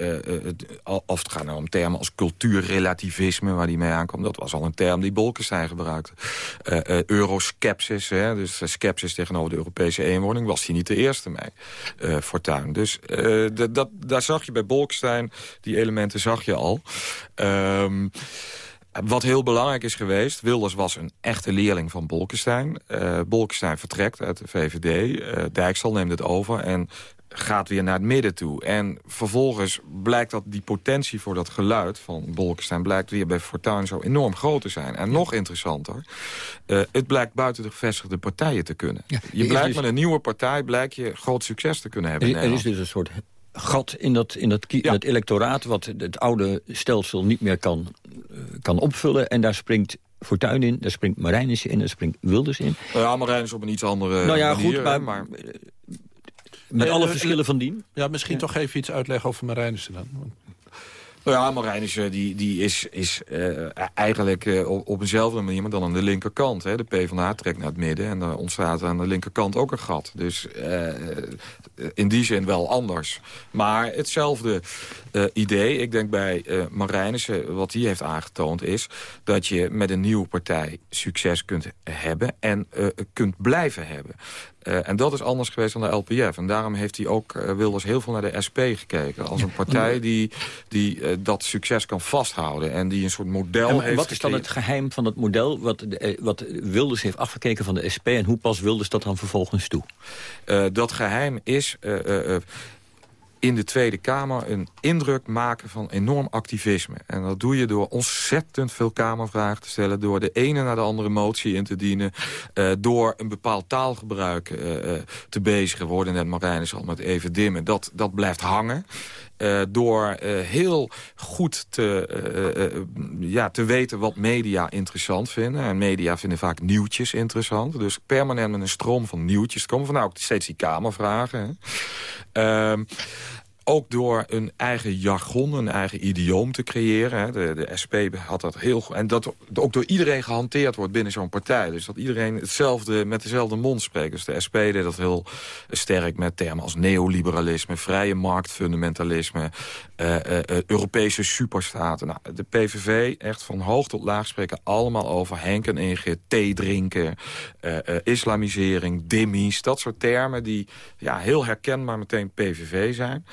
of het gaat nou om termen als cultuurrelativisme, waar die mee aankwam... dat was al een term die Bolkestein gebruikte. Euroskepsis, hè, dus skepsis tegenover de Europese eenwording... was hij niet de eerste mee. Dus dat, daar zag je bij Bolkestein, die elementen zag je al. Wat heel belangrijk is geweest, Wilders was een echte leerling van Bolkestein. Uh, Bolkestein vertrekt uit de VVD, uh, Dijkstal neemt het over... en gaat weer naar het midden toe. En vervolgens blijkt dat die potentie voor dat geluid van Bolkestein... blijkt weer bij Fortuyn zo enorm groot te zijn. En nog interessanter, uh, het blijkt buiten de gevestigde partijen te kunnen. je blijkt dus... met een nieuwe partij blijkt je groot succes te kunnen hebben. Er, er is dus een soort gat in dat, in dat, ja. dat electoraat... wat het oude stelsel niet meer kan, uh, kan opvullen. En daar springt Fortuyn in, daar springt Marijnissen in, daar springt Wilders in. Ja, Marijnissen op een iets andere nou ja, manier, Goed, maar, maar met alle verschillen van dien? Ja, misschien toch even iets uitleggen over Marijnissen dan. Nou ja, Marijnissen die, die is, is uh, eigenlijk uh, op, eenzelfde manier, maar dan aan de linkerkant. Hè. De PvdA trekt naar het midden en er ontstaat aan de linkerkant ook een gat. Dus uh, in die zin wel anders. Maar hetzelfde idee, ik denk bij Marijnissen, wat hij heeft aangetoond is... dat je met een nieuwe partij succes kunt hebben en kunt blijven hebben. En dat is anders geweest dan de LPF. En daarom heeft hij ook Wilders heel veel naar de SP gekeken. Als een partij die, die dat succes kan vasthouden. En die een soort model en, heeft wat is dan het geheim van het model wat, wat Wilders heeft afgekeken van de SP... en hoe pas Wilders dat dan vervolgens toe? dat geheim is in de Tweede Kamer een indruk maken van enorm activisme. En dat doe je door ontzettend veel Kamervragen te stellen... door de ene naar de andere motie in te dienen... Uh, door een bepaald taalgebruik uh, te bezigen. We hoorden net Marijnis al met even dimmen. Dat, dat blijft hangen. Uh, door uh, heel goed te, uh, ja, te weten wat media interessant vinden. En media vinden vaak nieuwtjes interessant. Dus permanent met een stroom van nieuwtjes komen. Van nou, steeds die kamervragen. Ehm, ook door een eigen jargon, een eigen idioom te creëren. De, de SP had dat heel goed. En dat ook door iedereen gehanteerd wordt binnen zo'n partij. Dus dat iedereen hetzelfde, met dezelfde mond spreekt. Dus de SP deed dat heel sterk met termen als neoliberalisme... vrije marktfundamentalisme, uh, uh, Europese superstaten. Nou, de PVV, echt van hoog tot laag spreken allemaal over Henk en Ingrid, thee drinken, islamisering, dimmies. Dat soort termen die ja, heel herkenbaar meteen PVV zijn.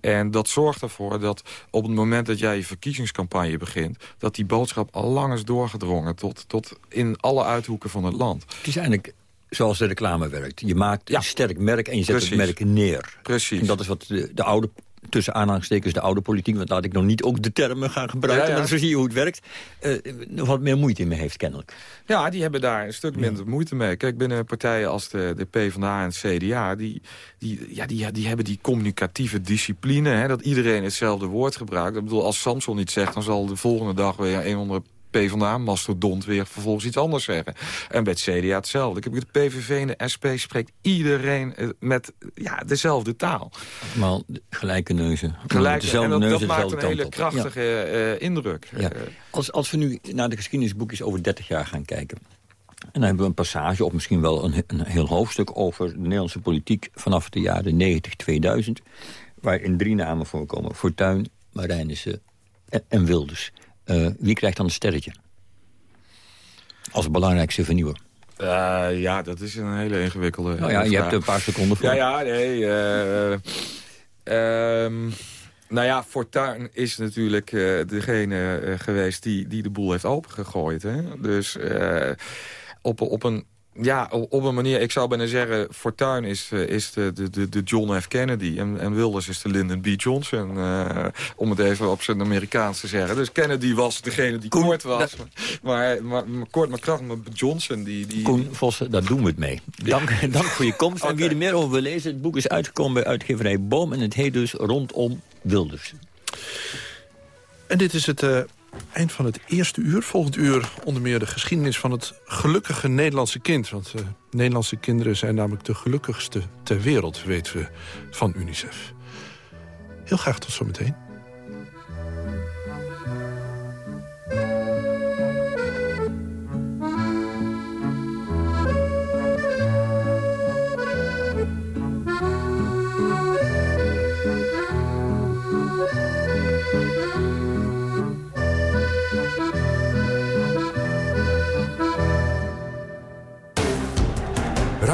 En dat zorgt ervoor dat op het moment dat jij je verkiezingscampagne begint... dat die boodschap al lang is doorgedrongen tot, tot in alle uithoeken van het land. Het is eigenlijk zoals de reclame werkt. Je maakt een sterk merk en je zet het merk neer. Precies. En dat is wat de, de oude tussen aanhalingstekens de oude politiek... want laat ik nog niet ook de termen gaan gebruiken... maar zo zie je hoe het werkt, uh, wat meer moeite in me heeft kennelijk. Ja, die hebben daar een stuk minder moeite mee. Kijk, binnen partijen als de, de PvdA en het CDA... die, die, ja, die, die hebben die communicatieve discipline... Hè, dat iedereen hetzelfde woord gebruikt. Ik bedoel, als Samson iets zegt... dan zal de volgende dag weer een onder PvdA, mastodont, weer vervolgens iets anders zeggen. En bij het CDA hetzelfde. Ik heb de PVV en de SP spreekt iedereen eh, met ja, dezelfde taal. Maar gelijke neuzen. Gelijke, dezelfde en dat, neuzen, dat maakt een hele krachtige ja. uh, indruk. Ja. Als, als we nu naar de geschiedenisboekjes over 30 jaar gaan kijken... En dan hebben we een passage, of misschien wel een, een heel hoofdstuk... over de Nederlandse politiek vanaf de jaren 90, 2000... waarin drie namen voorkomen. Fortuyn, Marijnissen en Wilders. Uh, wie krijgt dan een sterretje? Als belangrijkste vernieuwer. Uh, ja, dat is een hele ingewikkelde Nou ja, je hebt er een paar seconden voor. Ja, ja, nee. Uh, um, nou ja, Fortuyn is natuurlijk degene geweest die, die de boel heeft opengegooid. Hè? Dus op, op een ja, op een manier, ik zou bijna zeggen... Fortuyn is, uh, is de, de, de John F. Kennedy en, en Wilders is de Lyndon B. Johnson. Uh, om het even op zijn Amerikaans te zeggen. Dus Kennedy was degene die Koen, kort was. Maar, maar, maar, kort maar krachtig, maar Johnson... Die, die, Koen Vossen, daar doen we het mee. Dank, dank voor je komst. Okay. En wie er meer over wil lezen, het boek is uitgekomen bij uitgeverij Boom... en het heet dus Rondom Wilders. En dit is het... Uh eind van het eerste uur. Volgend uur onder meer de geschiedenis van het gelukkige Nederlandse kind. Want uh, Nederlandse kinderen zijn namelijk de gelukkigste ter wereld, weten we van UNICEF. Heel graag tot zometeen.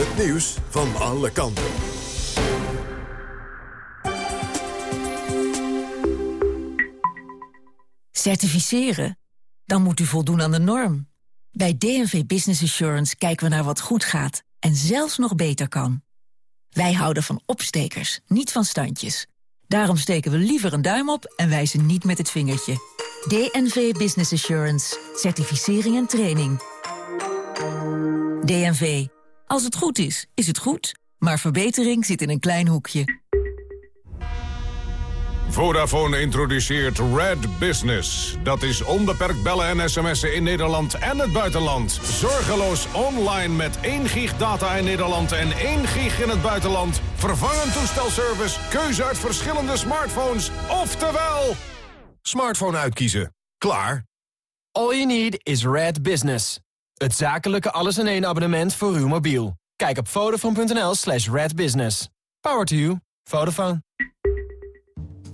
Het nieuws van alle kanten. Certificeren? Dan moet u voldoen aan de norm. Bij DNV Business Assurance kijken we naar wat goed gaat en zelfs nog beter kan. Wij houden van opstekers, niet van standjes. Daarom steken we liever een duim op en wijzen niet met het vingertje. DNV Business Assurance. Certificering en training. DNV. Als het goed is, is het goed. Maar verbetering zit in een klein hoekje. Vodafone introduceert Red Business. Dat is onbeperkt bellen en sms'en in Nederland en het buitenland. Zorgeloos online met 1 gig data in Nederland en 1 gig in het buitenland. Vervangend toestelservice, keuze uit verschillende smartphones. Oftewel... Smartphone uitkiezen. Klaar. All you need is Red Business. Het zakelijke alles-in-één abonnement voor uw mobiel. Kijk op vodafone.nl slash redbusiness. Power to you. Vodafone.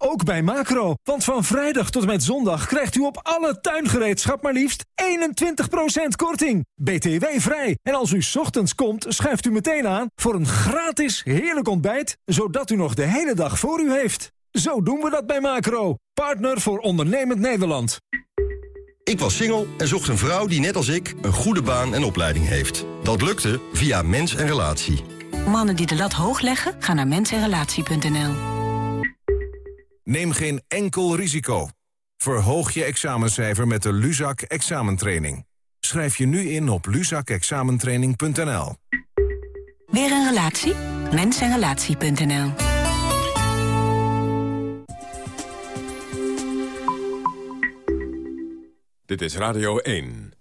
Ook bij Macro. Want van vrijdag tot en met zondag krijgt u op alle tuingereedschap maar liefst 21% korting. BTW vrij. En als u ochtends komt, schuift u meteen aan voor een gratis heerlijk ontbijt, zodat u nog de hele dag voor u heeft. Zo doen we dat bij Macro. Partner voor ondernemend Nederland. Ik was single en zocht een vrouw die net als ik een goede baan en opleiding heeft. Dat lukte via Mens en Relatie. Mannen die de lat hoog leggen, gaan naar mensenrelatie.nl. Neem geen enkel risico. Verhoog je examencijfer met de Luzak examentraining. Schrijf je nu in op luzakexamentraining.nl. Weer een relatie? Mensenrelatie.nl Dit is Radio 1.